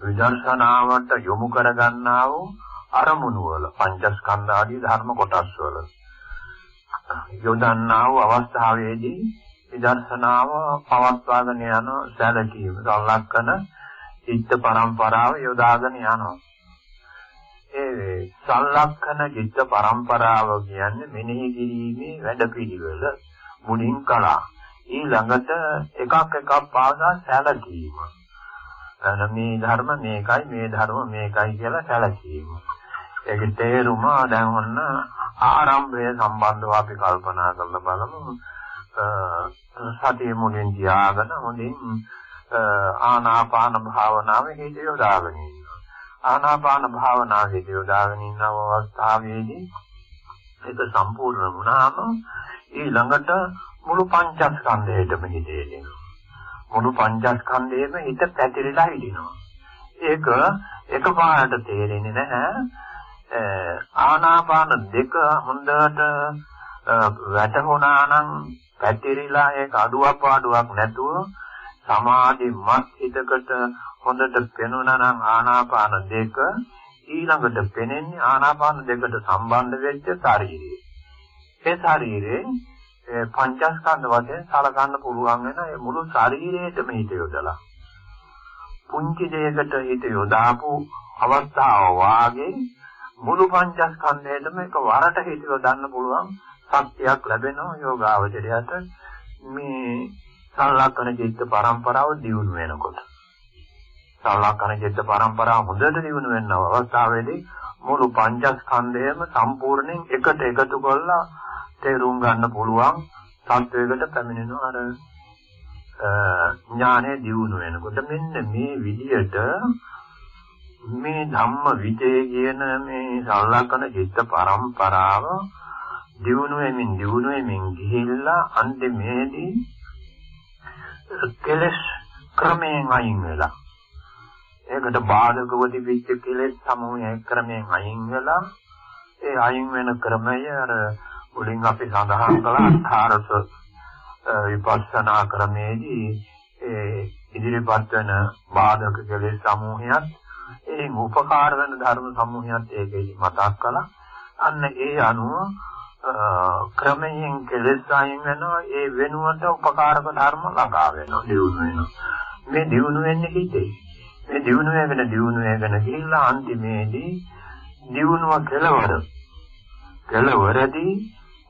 විදර්ශනාවට යොමු කරගන්නා වූ අරමුණු වල පංචස්කන්ධ ආදී ධර්ම කොටස් වල යොදන්නා වූ අවස්ථාවේදී විදර්ශනාව පවත්වාගෙන යන සැලකීම සලක්කන චිත්ත පරම්පරාව යොදාගෙන යනවා. ඒ සලක්කන චිත්ත පරම්පරාව කියන්නේ මෙනෙහි කිරීමේ වැඩපිළිවෙල මුලින් කළා. ඊළඟට එකක් එකක් පාසා සැලකීම. අන මේ ධර්ම මේකයි මේ ධර්ම මේකයි කියලා සැලකීම. ඒකේ තේරුම දැන් ඔන්න ආරම්භය සම්බන්ධව අපි කල්පනා කරලා බලමු. සතිය මුලින් තියාගෙන හොඳින් ආනාපාන භාවනාවේ හිත යොදාගෙන ඉන්නවා. ආනාපාන භාවනාවේ හිත යොදාගෙන ඉන්න අවස්ථාවේදී ඒක සම්පූර්ණ වුණාම ඊළඟට මුළු පංචස්කන්ධයටම හිත එනවා. මුළු පංචස්කන්ධයේම හිත පැතිරිලා හිටිනවා. ඒක එකපාරට තේරෙන්නේ නැහැ. ආනාපාන දෙක හොඳට වැටහුණා නම් පැතිරිලා ඒක අඩුවක් පාඩුවක් නැතුව සමාධිමත් හිතකට හොඳට පෙනුණා නම් ආනාපාන දෙක ඊළඟට පෙනෙන්නේ ආනාපාන දෙකට සම්බන්ධ වෙච්ච ශරීරය. ඒ ශරීරේ පංචස්කන්ධ වශයෙන් සලකන්න පුළුවන් වෙන ඒ මුළු ශරීරයේම හිත යොදලා පුංචි දෙයකට හිත යොදාපු අවස්ථාව වාගේ මුළු පංචස්කන්ධයටම එක වරට හිත යොදන්න පුළුවන් ශක්තියක් ලැබෙනවා යෝගාවචරයට මේ සලකන චිත්ත පරම්පරාව දියුණු වෙනකොට. සලකන චිත්ත පරම්පරාව හොඳට දියුණු වෙන අවස්ථාවේදී මුළු පංචස්කන්ධයම සම්පූර්ණයෙන් එකට එකතු කරලා තේරුම් ගන්න පුළුවන් සත්වයකට පැමිණෙනවා අර ඥානය දියුණු වෙනකොට මෙන්න මේ විදියට මේ ධම්ම විජය කියන මේ සලකන චිත්ත පරම්පරාව දියුණු වෙමින් දියුණු වෙමින් ගිහිල්ලා අන්තිමේදී කෙලස් ක්‍රමයෙන් අයින් වෙලා. ඒකට බාධකව තිබිච්ච කෙලස් සමූහය ක්‍රමයෙන් අයින් වෙලා ඒ අයින් වෙන ක්‍රමය අර මුලින් අපි සඳහන් කළා අර්ථාරස විපස්සනා ක්‍රමේදී ඒ ඉදිරිපත් වෙන බාධක කෙලෙස් සමූහයත් ඒ උපකාර වෙන ධර්ම සමූහයත් ඒකෙදි මතක් කළා. අන්න ඒ අනුව ක්‍රමයෙන් කෙලෙස් අයින් වෙනවා ඒ වෙනුවට උපකාරක ධර්ම ළඟා වෙනවා. දියුණු වෙනවා. මේ දියුණු වෙන්නේ හිතේ. මේ දියුණු වෙන දියුණු වෙන ගිහිල්ලා අන්තිමේදී දියුණුව කෙලවර. කෙලවරදී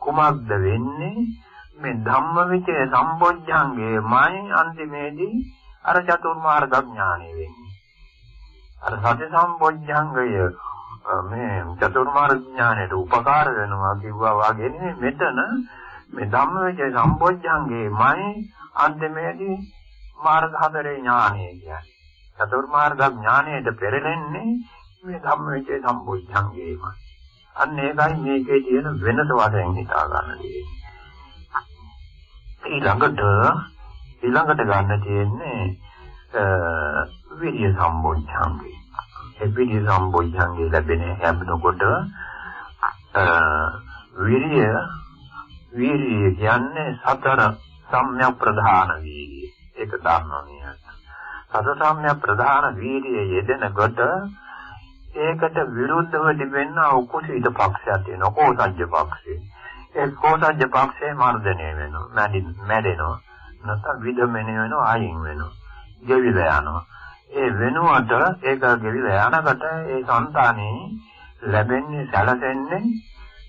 කුමක්ද වෙන්නේ? මේ ධම්මවිචේ සම්බොජ්ජංගේමයි අන්තිමේදී අර චතුර්මාර්ග ඥානෙ වෙන්නේ. අර සති සම්බොජ්ජංගය මේ චතුර්මාර්ග ඥානයට උපකාර වෙනවා කිව්වා වගේ නෙමෙයි මෙතන මේ ධම්මවිචේ සම්බොජ්ජංගේමයි අන්තිමේදී මාර්ග හතරේ ඥානය කියන්නේ. චතුර්මාර්ග ඥානයට පෙරලෙන්නේ මේ ධම්මවිචේ සම්බොජ්ජංගේමයි අන්න ඒකයි මේකේ තියෙන වෙනස වශයෙන් හිතා ගන්න තියෙන්නේ. ඊළඟට ඊළඟට ගන්න තියෙන්නේ විරිය සම්බොජ්ජංගේ. ඒ විරිය සම්බොජ්ජංගේ ලැබෙන හැමනකොට විරිය විරිය කියන්නේ සතර සම්‍යක් ප්‍රධාන වීර්ය ඒක ධර්මණිය සතර සම්‍යක් ප්‍රධාන වීර්ය යෙදෙනකොට ඒකට විරුද්ධව තිබෙන උකුසීත පක්ෂයක් තියෙනවා කෝසජ්ජ පක්ෂය ඒ කෝසජ්ජ පක්ෂේ මර්ධනය වෙනවා මැඩෙනවා නැත්නම් විදමෙන වෙනවා අයින් වෙනවා. ගෙවිලා යනවා. ඒ වෙනුවට ඒක ගෙවිලා යනකට ඒ సంతානේ ලැබෙන්නේ සැලසෙන්නේ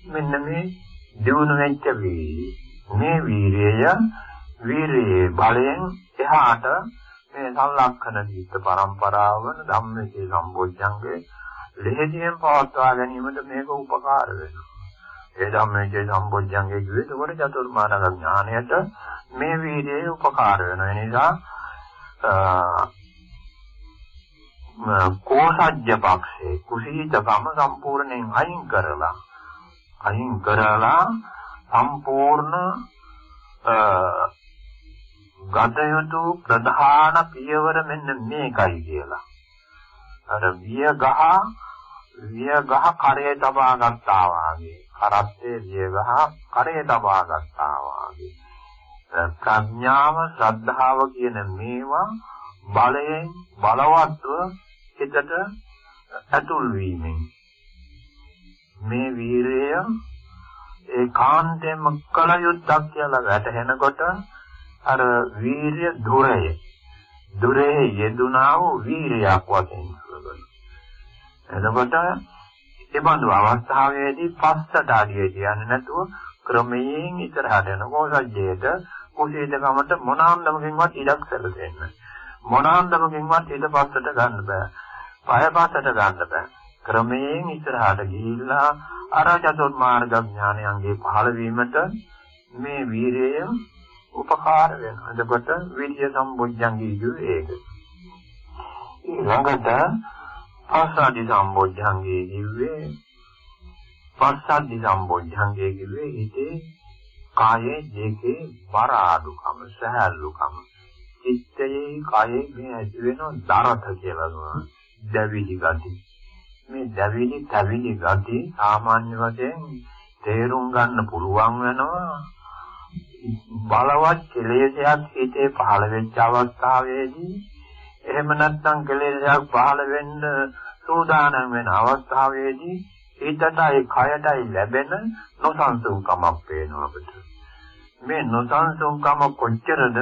මෙන්න මේ දිනු වෙච්ච වීර්යය. මේ වීර්යය වීර්යයේ බලයෙන් එහාට මේ සංලක්ෂණ දීප්ත පරම්පරාව වන ධම්මයේ සම්බෝධ්‍යංගේ ලෙහෙදීන් පවත්වා ගැනීමට මේක උපකාර වෙනවා. ඒ ධම්මයේ සම්බෝධ්‍යංගේ කිව්වේ උඩ චතුර්මාර්ග ඥාණයට මේ වීර්යය උපකාර වෙනවා. ඒ නිසා කෝසජ්‍ය පක්ෂේ කුසීතකම සම්පූර්ණයෙන් අයින් කරලා අයින් කරලා සම්පූර්ණ ගත යුතු ප්‍රධාන පියවර මෙන්න මේකයි කියලා. අර විය ගහ විය ගහ කරේ තබා ගත්තා වාගේ. කරත්තේ විය ගහ කරේ තබා ගත්තා වාගේ. ප්‍රඥාව ශ්‍රද්ධාව කියන මේවා බලයෙන් බලවත්ව හිතට ඇතුල් වීමෙන්. මේ වීරය ඒකාන්තයෙන්ම කල යුද්ධක් කියලා වැටහෙනකොට අර වීරිය දුරය. දුරේ යෙදුනා වූ වීරියක් වශයෙන් එතකොට ඒ බඳු අවස්ථාවේදී පස්සට අඩිය කියන්නේ නැතුව ක්‍රමයෙන් ඉතරහට යන කොසජ්ජේට කුසීතකමට මොනාන්දමකින්වත් ඉඩක් සැලසෙන්නේ මොනාන්දමකින්වත් ඊට පස්සට ගන්න බෑ. පය පස්සට ගන්න බෑ. ක්‍රමයෙන් ඉස්සරහට ගිහිල්ලා අර චතුර්මාර්ග ඥානයන්ගේ පහළ වීමට මේ වීරිය උපකාර වෙනවා. එතකොට විද්‍ය සම්බොජ්ජංගී කිව්වේ ඒක. ඊළඟට පස්සද්ධි සම්බොජ්ජංගී කිව්වේ පස්සද්ධි සම්බොජ්ජංගී කිව්වේ හිතේ කායේ දෙකේ බර අඩුකම සහැල්ලුකම චිත්තයේ කායේ මේ ඇති වෙන දරත කියලා කියනවා. දැවිලි ගති. මේ දැවිලි තැවිලි ගති සාමාන්‍ය වශයෙන් තේරුම් ගන්න පුළුවන් වෙනවා. බලවත් කෙලෙසයක් හිතේ පහළ වෙච්ච අවස්ථාවේදී එහෙම නැත්නම් කෙලෙසයක් පහළ වෙන්න සූදානම් වෙන අවස්ථාවේදී හිතටයි කයටයි ලැබෙන නොසන්සුන්කමක් පේනවා අපිට. මේ නොසන්සුන්කම කොච්චරද?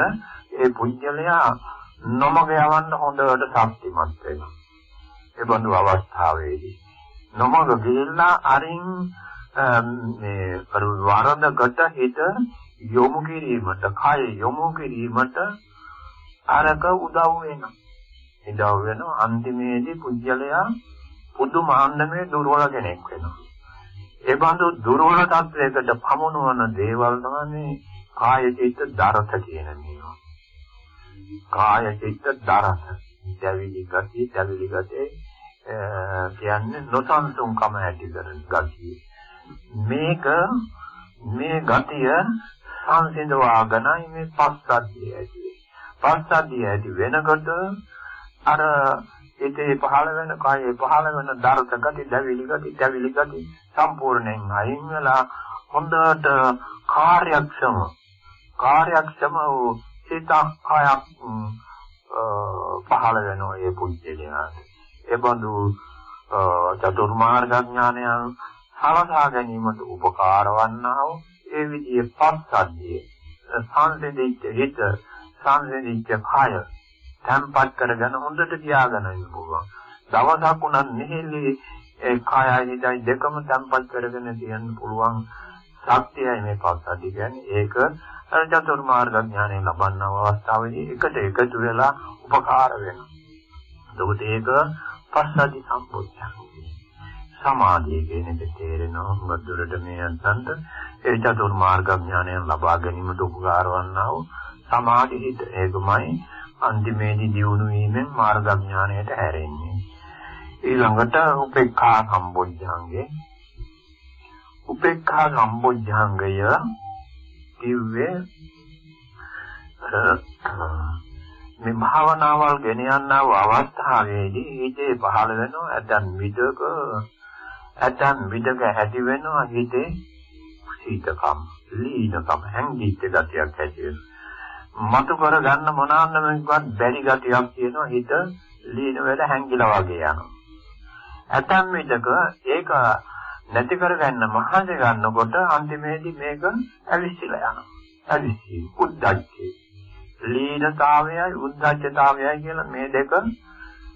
ඒ පුජ්‍යලයා නොමග යවන්න හොඳට ශක්තිමත් වෙනවා. ඒ බඳු අවස්ථාවේදී නොමග ගිහිල්ලා අරින් මේ වරදකට හිත යොමු කිරීමට කය යොමු කිරීමට අරක උදව් වෙනවා. උදව් වෙන අන්තිමේදී පුජ්‍යලයා පුදුම ආන්දමේ දුර්වල කෙනෙක් වෙනවා. ඒ බඳු දුර්වල තත්වයකට පමුණවන දේවල් තමයි කාය චිත්ත දරත කියන මේවා. කාය චිත්ත දරත. දැවිලි ගතිය, දැවිලි ගතිය කියන්නේ නොසන්සුන්කම ඇති කරන ගතිය. මේක මේ ගතිය සංසිඳවාගෙනයි මේ පස්සද්ධිය ඇති පස්සද්ධිය ඇති වෙනකොට අර ඒකේ පහළ වෙන කායේ පහළ වෙන දරත ගති, දැවිලි ගති, දැවිලි ගති සම්පූර්ණයෙන් අයින් වෙලා හොඳට කාර්යක්ෂම කාර්යක්ෂම වූ සිත කායක් පහළ වෙනවා ඒ පුජ්‍යලයාට. ඒ බඳු චතුර්මාර්ග ඥානයන් සලසා ගැනීමට උපකාර වන්නා වූ ඒ විදිහේ පස්සද්ධිය සංසිඳිච්ච හිත සංසිඳිච්ච කය තැම්පත් කරගෙන හොඳට තියාගෙන ඉන්න පුළුවන්. දවසක් උනත් නිහිලි ඒ කයයි හිතයි දෙකම තැම්පත් කරගෙන තියන්න පුළුවන් ශක්තියයි මේ පස්සද්ධිය කියන්නේ. ඒක චතුර්මාර්ග ඥානය ලබන අවස්ථාවේදී එකට එකතු වෙලා උපකාර වෙනවා. එතකොට ඒක පස්සද්ධි සම්පූර්ණයි. සමාධිය කියන එක තේරෙනවා. මුදුරට මේ අන්තන්ට ඒ චතුර්මාර්ග ඥානය ලබා ගැනීමට උපකාර වන්නා වූ සමාධි හිත. ඒකමයි අන්තිමේදී දියුණු වීමෙන් මාර්ග ඥානයට හැරෙන්නේ. ඊළඟට උපේක්ඛා සම්බොජ්ජංගේ උපේක්ඛා සම්බොජ්ජංගය කිව්වේ මේ භාවනාවල් ගෙන යනා වූ අවස්ථාවේදී හිතේ පහළ වෙන ඇතන් විදක ඇතන් විදක ඇති වෙනවා හිතේ සීතකම් ලීනකම් හැංගිච්ච ගතියක් ඇති වෙනවා. මතු කර ගන්න මොනවාන්නමවත් බැරි ගතියක් තියෙනවා හිත ලීන වෙලා හැංගිලා වගේ යනවා. ඇතන් විදක ඒක නැති කරගන්න මහන්සි ගන්නකොට අන්තිමේදී මේක ඇවිස්සලා යනවා. ඇවිස්සි උද්දච්චේ. ලීනතාවයයි උද්දච්චතාවයයි කියලා මේ දෙක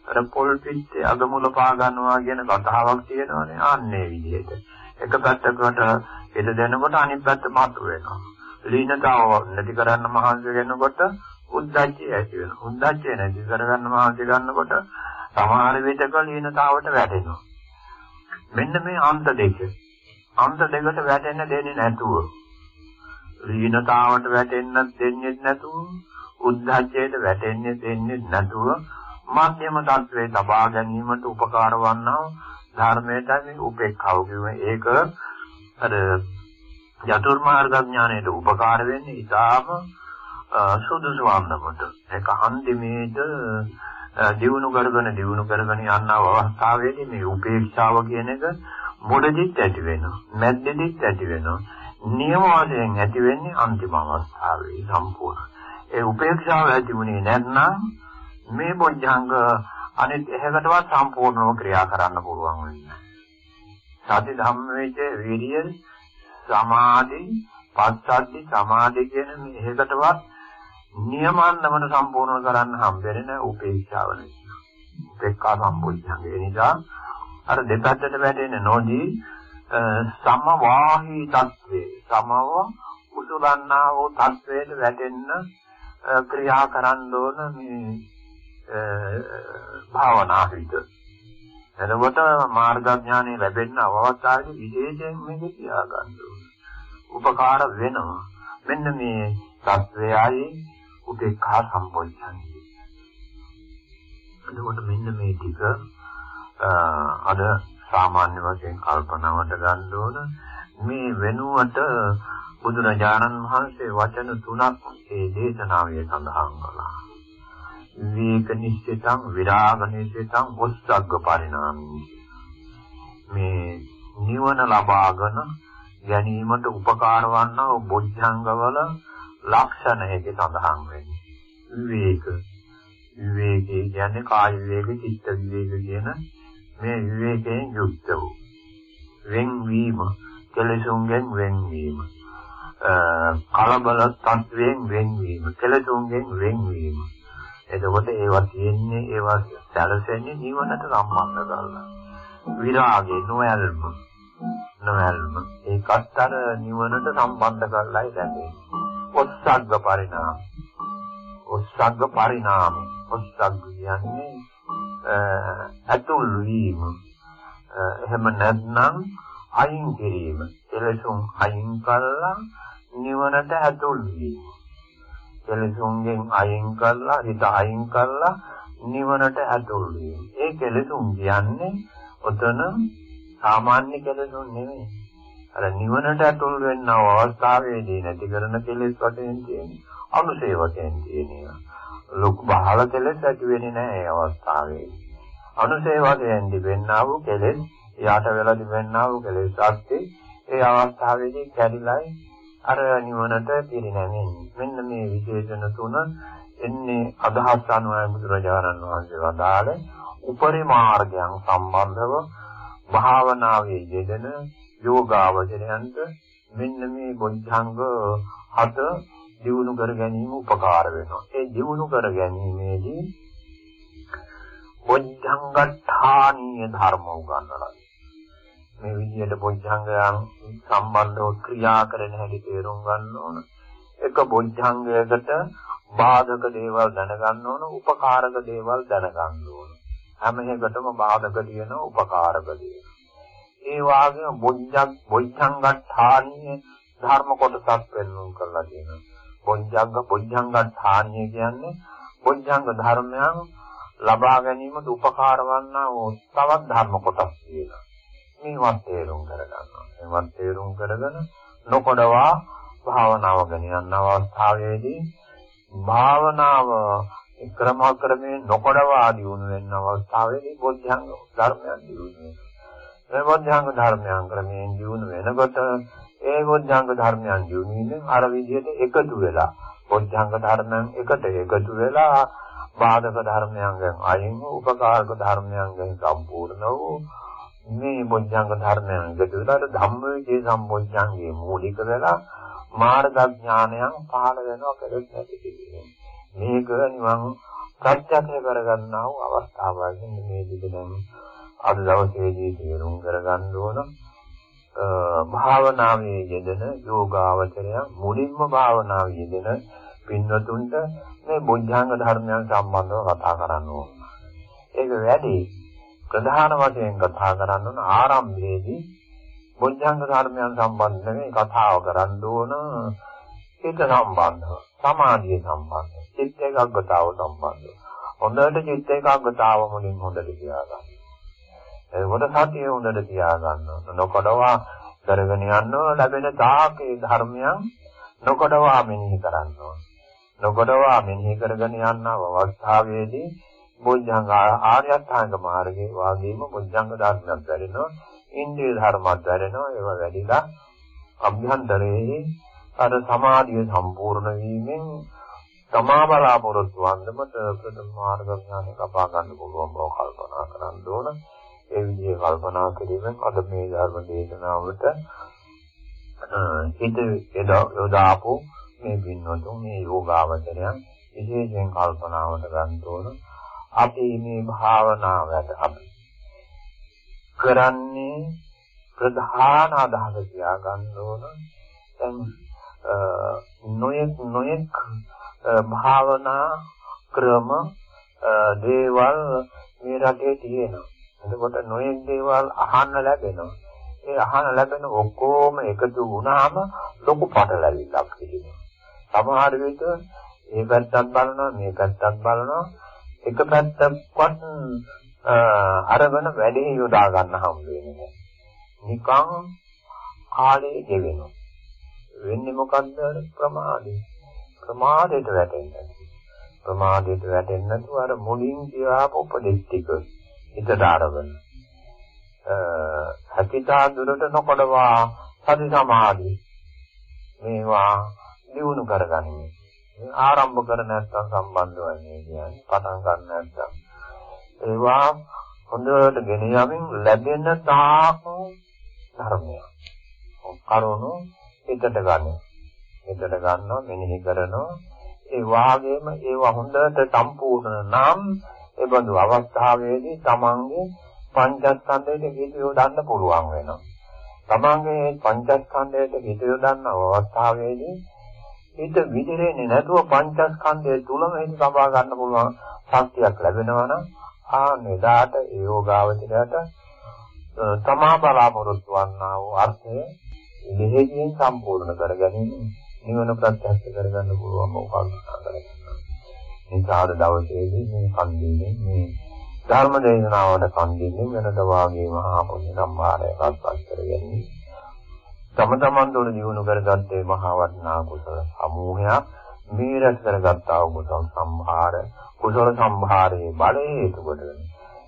අර පොල් පිටේ අගමුල පා ගන්නවා කියන කතාවක් තියෙනවානේ අන්නේ විදිහට. එක පැත්තකට එද දෙනකොට අනිත් පැත්ත මතු වෙනවා. ලීනතාව නැති කරන්න මහන්සි වෙනකොට උද්දච්චය ඇති වෙනවා. උද්දච්චය නැති කරගන්න මහන්සි ගන්නකොට සමහර විටක ලීනතාවට වැටෙනවා. මෙන්න මේ අන්ත දෙක. අන්ත දෙකට වැටෙන්න දෙන්නේ නැතුව ලීනතාවට වැටෙන්න දෙන්නේ නැතුව උද්දච්චයට වැටෙන්නේ දෙන්නේ නැතුව මධ්‍යම තත්වයේ තබා ගැනීමට උපකාර වන්නා ධර්මයට මේ උපේක්ඛාව කියන්නේ. ඒක අර යතුර්මාර්ග ඥානයට උපකාර වෙන්නේ ඊටාම සුදුසු වන්නමට. ඒක හන්දිමේද දිනු කරගෙන දිනු කරගෙන යන අවස්ථාවේදී මේ උපේක්ෂාව කියන එක මුලදිත් ඇති වෙනවා. මැද්දෙදිත් ඇති වෙනවා. නියම වශයෙන් ඇති වෙන්නේ අන්තිම අවස්ථාවේ සම්පූර්ණ. ඒ උපේක්ෂාව ඇති වුණේ නැත්නම් මේ බොජ්ජංග අනිත් එහෙකටවත් සම්පූර්ණව ක්‍රියා කරන්න පුළුවන් වෙන්නේ සති ධම්මේච විරිය සමාධි පස්සද්ධි සමාධි කියන මේ එහෙකටවත් නියමන්නමන සම්පූර්ණ කරන්න හම්බෙන්නේ නැහැ උපේක්ෂාව නිසා. උපේක්ඛා සම්පූර්ණංගේ නිසා අර දෙපැත්තට වැටෙන්නේ නොදී සමවාහී තත්වේ සමව උසුලන්නා වූ තත්වයට වැටෙන්න ක්‍රියා කරන්න ඕන මේ භාවනා හිත. එතකොට මාර්ගඥානෙ ලැබෙන්න අවස්ථාවේ විශේෂයෙන් මේක තියා ගන්න ඕන. උපකාර වෙනවා. මෙන්න මේ තත්වයයි උපේක්ඛා සම්පෝඥානයි. එතකොට මෙන්න මේ ටික අද සාමාන්‍ය වශයෙන් කල්පනාවට ගන්න ඕන මේ වෙනුවට බුදුරජාණන් වහන්සේ වචන තුනක් ඒ දේශනාවේ සඳහන් කළා. විවේක නිශ්චිතං විරාග නිශ්චිතං වස්සග්ග පරිණාමී මේ නිවන ලබාගෙන ගැනීමට උපකාර වන්නා බොද්ධංගවල ලක්ෂණයක සඳහන් වෙන්නේ. විවේක. විවේකේ කියන්නේ කාය විවේක, චිත්ත විවේක කියන මේ විවේකයෙන් යුක්ත වූ වෙන්වීම, කෙලෙසුන්ගෙන් වෙන්වීම. කලබල තත්වයෙන් වෙන්වීම, කෙලෙසුන්ගෙන් වෙන්වීම. එතකොට ඒවා තියෙන්නේ ඒවා සැලසෙන්නේ නිවනට සම්බන්ධ කරලා. විරාගේ නොයල්ම නොයල්ම ඒකත් අර නිවනට සම්බන්ධ කරලායි දැනෙන්නේ. ඔස්සග්ග පරිණාම. ඔස්සග්ග පරිණාම. ඔස්සග්ග කියන්නේ අතුල් වීම. එහෙම නැත්නම් අයින් කිරීම. එලෙසුන් අයින් කළා නිවනට ඇතුල් වීම. කෙලෙසුන්ගෙන් අයින් කළා හිත අයින් කළා නිවනට ඇතුල් වීම. ඒ කෙලෙසුන් කියන්නේ ඔතන සාමාන්‍ය කෙලෙසුන් නෙමෙයි. අර නිවනට ඇතුල් වෙන්නව අවස්ථාවේදී නැති කරන කෙලෙස් වශයෙන් තියෙන්නේ අනුසේ වශයෙන් තියෙනවා. ලොකු බහල කෙලෙස් ඇති වෙන්නේ නැහැ ඒ අවස්ථාවේදී. අනුසේ වශයෙන් දිවෙන්නා වූ කෙලෙස් යාට වෙලා දිවෙන්නා වූ කෙලෙස් ඇත්තේ ඒ අවස්ථාවේදී කැඩිලායි අර නිවනට පිරිනැමෙන්නේ. මෙන්න මේ විශේෂණ තුන එන්නේ අදහස් අනුවයි බුදුරජාණන් වහන්සේ වදාළ උපරිමාර්ගයන් සම්බන්ධව භාවනාවේ යෙදෙන යෝගාවචරයන්ට මෙන්න මේ බොද්ධංග හත දිනු කර ගැනීම උපකාර වෙනවා. ඒ දිනු කර ගැනීමේදී බොද්ධංගඨානීය ධර්ම උගන්වලා මේ විදිහට බොද්ධංගයන් සම්බන්ධව ක්‍රියා කරන හැටි තේරුම් ගන්න ඕන. එක බොද්ධංගයකට බාධක දේවල් දැනගන්න ඕන, උපකාරක දේවල් දැනගන්න ඕන. හැම එකටම බාධක තියෙන උපකාරක දේවල්. ඒ වාගේම බොජ්ජක් බොජ්ජංගඨානීය ධර්ම කොටසක් වෙනුම් කරලා තියෙනවා. බොජ්ජංග බොජ්ජංගඨානීය කියන්නේ බොජ්ජංග ධර්මයන් ලබා ගැනීමට උපකාර වන්නා වූ තවත් ධර්ම කොටස් තියෙනවා. මේවත් තේරුම් කරගන්නවා. මේවත් තේරුම් කරගෙන නොකොඩවා භාවනාව ගෙනියන අවස්ථාවේදී භාවනාව ක්‍රමක්‍රමයෙන් නොකොඩවා දියුණු වෙන අවස්ථාවේදී බොද්ධංග ධර්මයන් දියුණු වෙනවා. ඒ බොද්ධංග ධර්මයන් ක්‍රමයෙන් දියුණු වෙනකොට ඒ බොද්ධංග ධර්මයන් දියුණු වෙන අර විදිහට එකතු වෙලා බොද්ධංග ධර්මයන් එකට එකතු වෙලා බාධක ධර්මයන්ගෙන් අයින් වූ උපකාරක ධර්මයන්ගෙන් සම්පූර්ණ වූ මේ බොද්ධංග ධර්මයන් එකතු වෙලා ධම්මවිචේ සම්බොද්ධංගේ මූලික වෙලා මාර්ග ඥානයන් පහළ වෙනවා කෙරෙස් නැති කිරීම. මේක නිවන් ප්‍රත්‍යක්ෂ කරගන්නා වූ අවස්ථාවකින් මේ දිග දැන් අද දවසේදී තේරුම් කරගන්න ඕන භාවනාවේ යෙදෙන යෝගාවචරය මුලින්ම භාවනාවේ යෙදෙන පින්වතුන්ට මේ බොද්ධාංග ධර්මයන් සම්බන්ධව කතා කරන්න ඕන. ඒක වැඩි ප්‍රධාන වශයෙන් කතා කරන්න ඕන ආරම්භයේදී බොද්ධාංග ධර්මයන් සම්බන්ධව කතාව කරන්න ඕන හිත සම්බන්ධව, සමාධිය සම්බන්ධව, චිත්ත ඒකාග්‍රතාව සම්බන්ධව. හොඳට චිත්ත ඒකාග්‍රතාව මුලින් හොඳට තියාගන්න. ඒකට සතිය හොඳට තියාගන්න ඕන. නොකඩවා කරගෙන යන්න ලැබෙන තාකේ ධර්මයන් නොකඩවා මෙනෙහි කරන්න ඕන. නොකඩවා මෙනෙහි කරගෙන යන අවස්ථාවේදී බොජ්ජංග ආර්ය අෂ්ටාංග මාර්ගයේ වාගේම බොජ්ජංග ධර්මයක් වැඩෙනවා. ඉන්ද්‍රිය ධර්මයක් වැඩෙනවා. ඒවා වැඩිලා අභ්‍යන්තරයේ අර සමාධිය සම්පූර්ණ වීමෙන් තමා බලාපොරොත්තු වන්නමත ප්‍රථම මාර්ග ඥානය ලබා ගන්න පුළුවන් බව කල්පනා කරන්න ඕන. ඒ විදිහේ කල්පනා කිරීමෙන් අද මේ ධර්ම දේශනාවට හිත යොදාපු මේ පින්වතුන් මේ යෝගාවචරයන් විශේෂයෙන් කල්පනාවට ගන්න ඕන. අපි මේ භාවනාවට අපි කරන්නේ ප්‍රධාන අදහස තියා ගන්න ඕන. දැන් නොයෙක් නොයෙක් භාවනා ක්‍රම දේවල් මේ රටේ තියෙනවා. එතකොට නොයෙක් දේවල් අහන්න ලැබෙනවා. ඒ අහන්න ලැබෙන ඔක්කොම එකතු වුණාම ලොකු පටලැවිල්ලක් තියෙනවා. සමහර විට මේ පැත්තක් බලනවා මේ පැත්තක් බලනවා එක පැත්තක්වත් අරගෙන වැඩේ යොදා ගන්න හම් වෙන්නේ නිකන් කාලේ ගෙවෙනවා. වෙන්නේ මොකද්ද? ප්‍රමාදේ. ප්‍රමාදයට වැටෙන්නේ. ප්‍රමාදයට වැටෙන්නේ නැතුව අර මුලින් කියාපු උපදෙස් ටික හිතට අරගෙන අ දුරට නොකොඩවා සති සමාධි මේවා දිනු කරගන්නේ ආරම්භ කර නැත්නම් සම්බන්ධ වෙන්නේ කියන්නේ පටන් ගන්න නැත්නම් ඒවා හොඳට ගෙන යමින් ලැබෙන තාක් ධර්මය කරුණු හිතට ගන්න. හිතට ගන්නවා මෙනෙහි කරනවා ඒ වාගේම ඒවා හොඳට සම්පූර්ණ නම් ඒ බඳු අවස්ථාවේදී තමන්ගේ පංචස්කන්ධයට හිත යොදන්න පුළුවන් වෙනවා. තමන්ගේ පංචස්කන්ධයට හිත යොදන්න අවස්ථාවේදී හිත විදිරෙන්නේ නැතුව පංචස්කන්ධය තුලම හිත සබා ගන්න පුළුවන් ශක්තියක් ලැබෙනවා නම් ආ මෙදාට ඒ යෝගාවචරයට තමා බලාපොරොත්තු වන්නා වූ අර්ථය දෙහිකින් සම්පූර්ණ කරගැනීම නිවන ප්‍රත්‍යක්ෂ කරගන්න පුළුවන් බව කල්පනා කරගන්නවා. මේ සාද දවසේදී මේ කන්දීනේ මේ ධර්ම දේශනාවට කන්දීනේ වෙනද වාගේ මහා පුණ්‍ය සම්භාරයක් අත්පත් කරගන්නේ. තම තමන් දුර දිනු කරගත්තේ මහා වටිනා කුසල සමූහයක් මේ රැස් කරගත්තා වූ කුසල සම්භාර කුසල සම්භාරයේ බලය හේතු කොටගෙන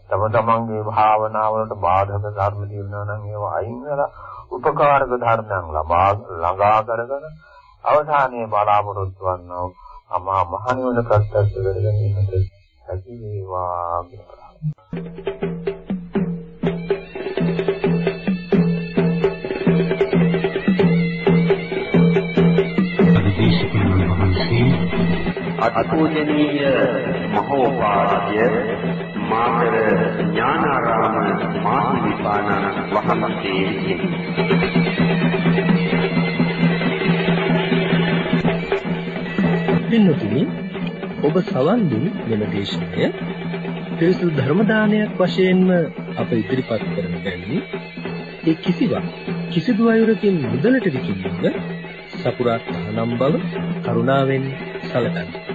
තම තමන්ගේ භාවනාවලට බාධක ධර්ම තියෙනවා නම් ඒවා අයින් වෙලා උපකාරක ධර්මයන් ලබා ළඟා කරගෙන අවසානයේ බලාපොරොත්තු වන්නෝ අමා මහ නිවන ප්‍රත්‍යක්ෂ කරගැනීමට හැකි වේවා කියලා. අතුජනීය මහෝපාද්‍ය මාතර ඥානාරාම මාහිමිපාණන් වහන්සේ පින්නතුනි ඔබ සවන් දුන් මෙම දේශනය පිරිසුදු ධර්ම දානයක් වශයෙන්ම අප ඉදිරිපත් කරන බැවින්. ඒ කිසිවක් කිසිදු අයුරකින් මුදලට විකිණීම සපුරා තහනම් බව කරුණාවෙන් සැලකන්න.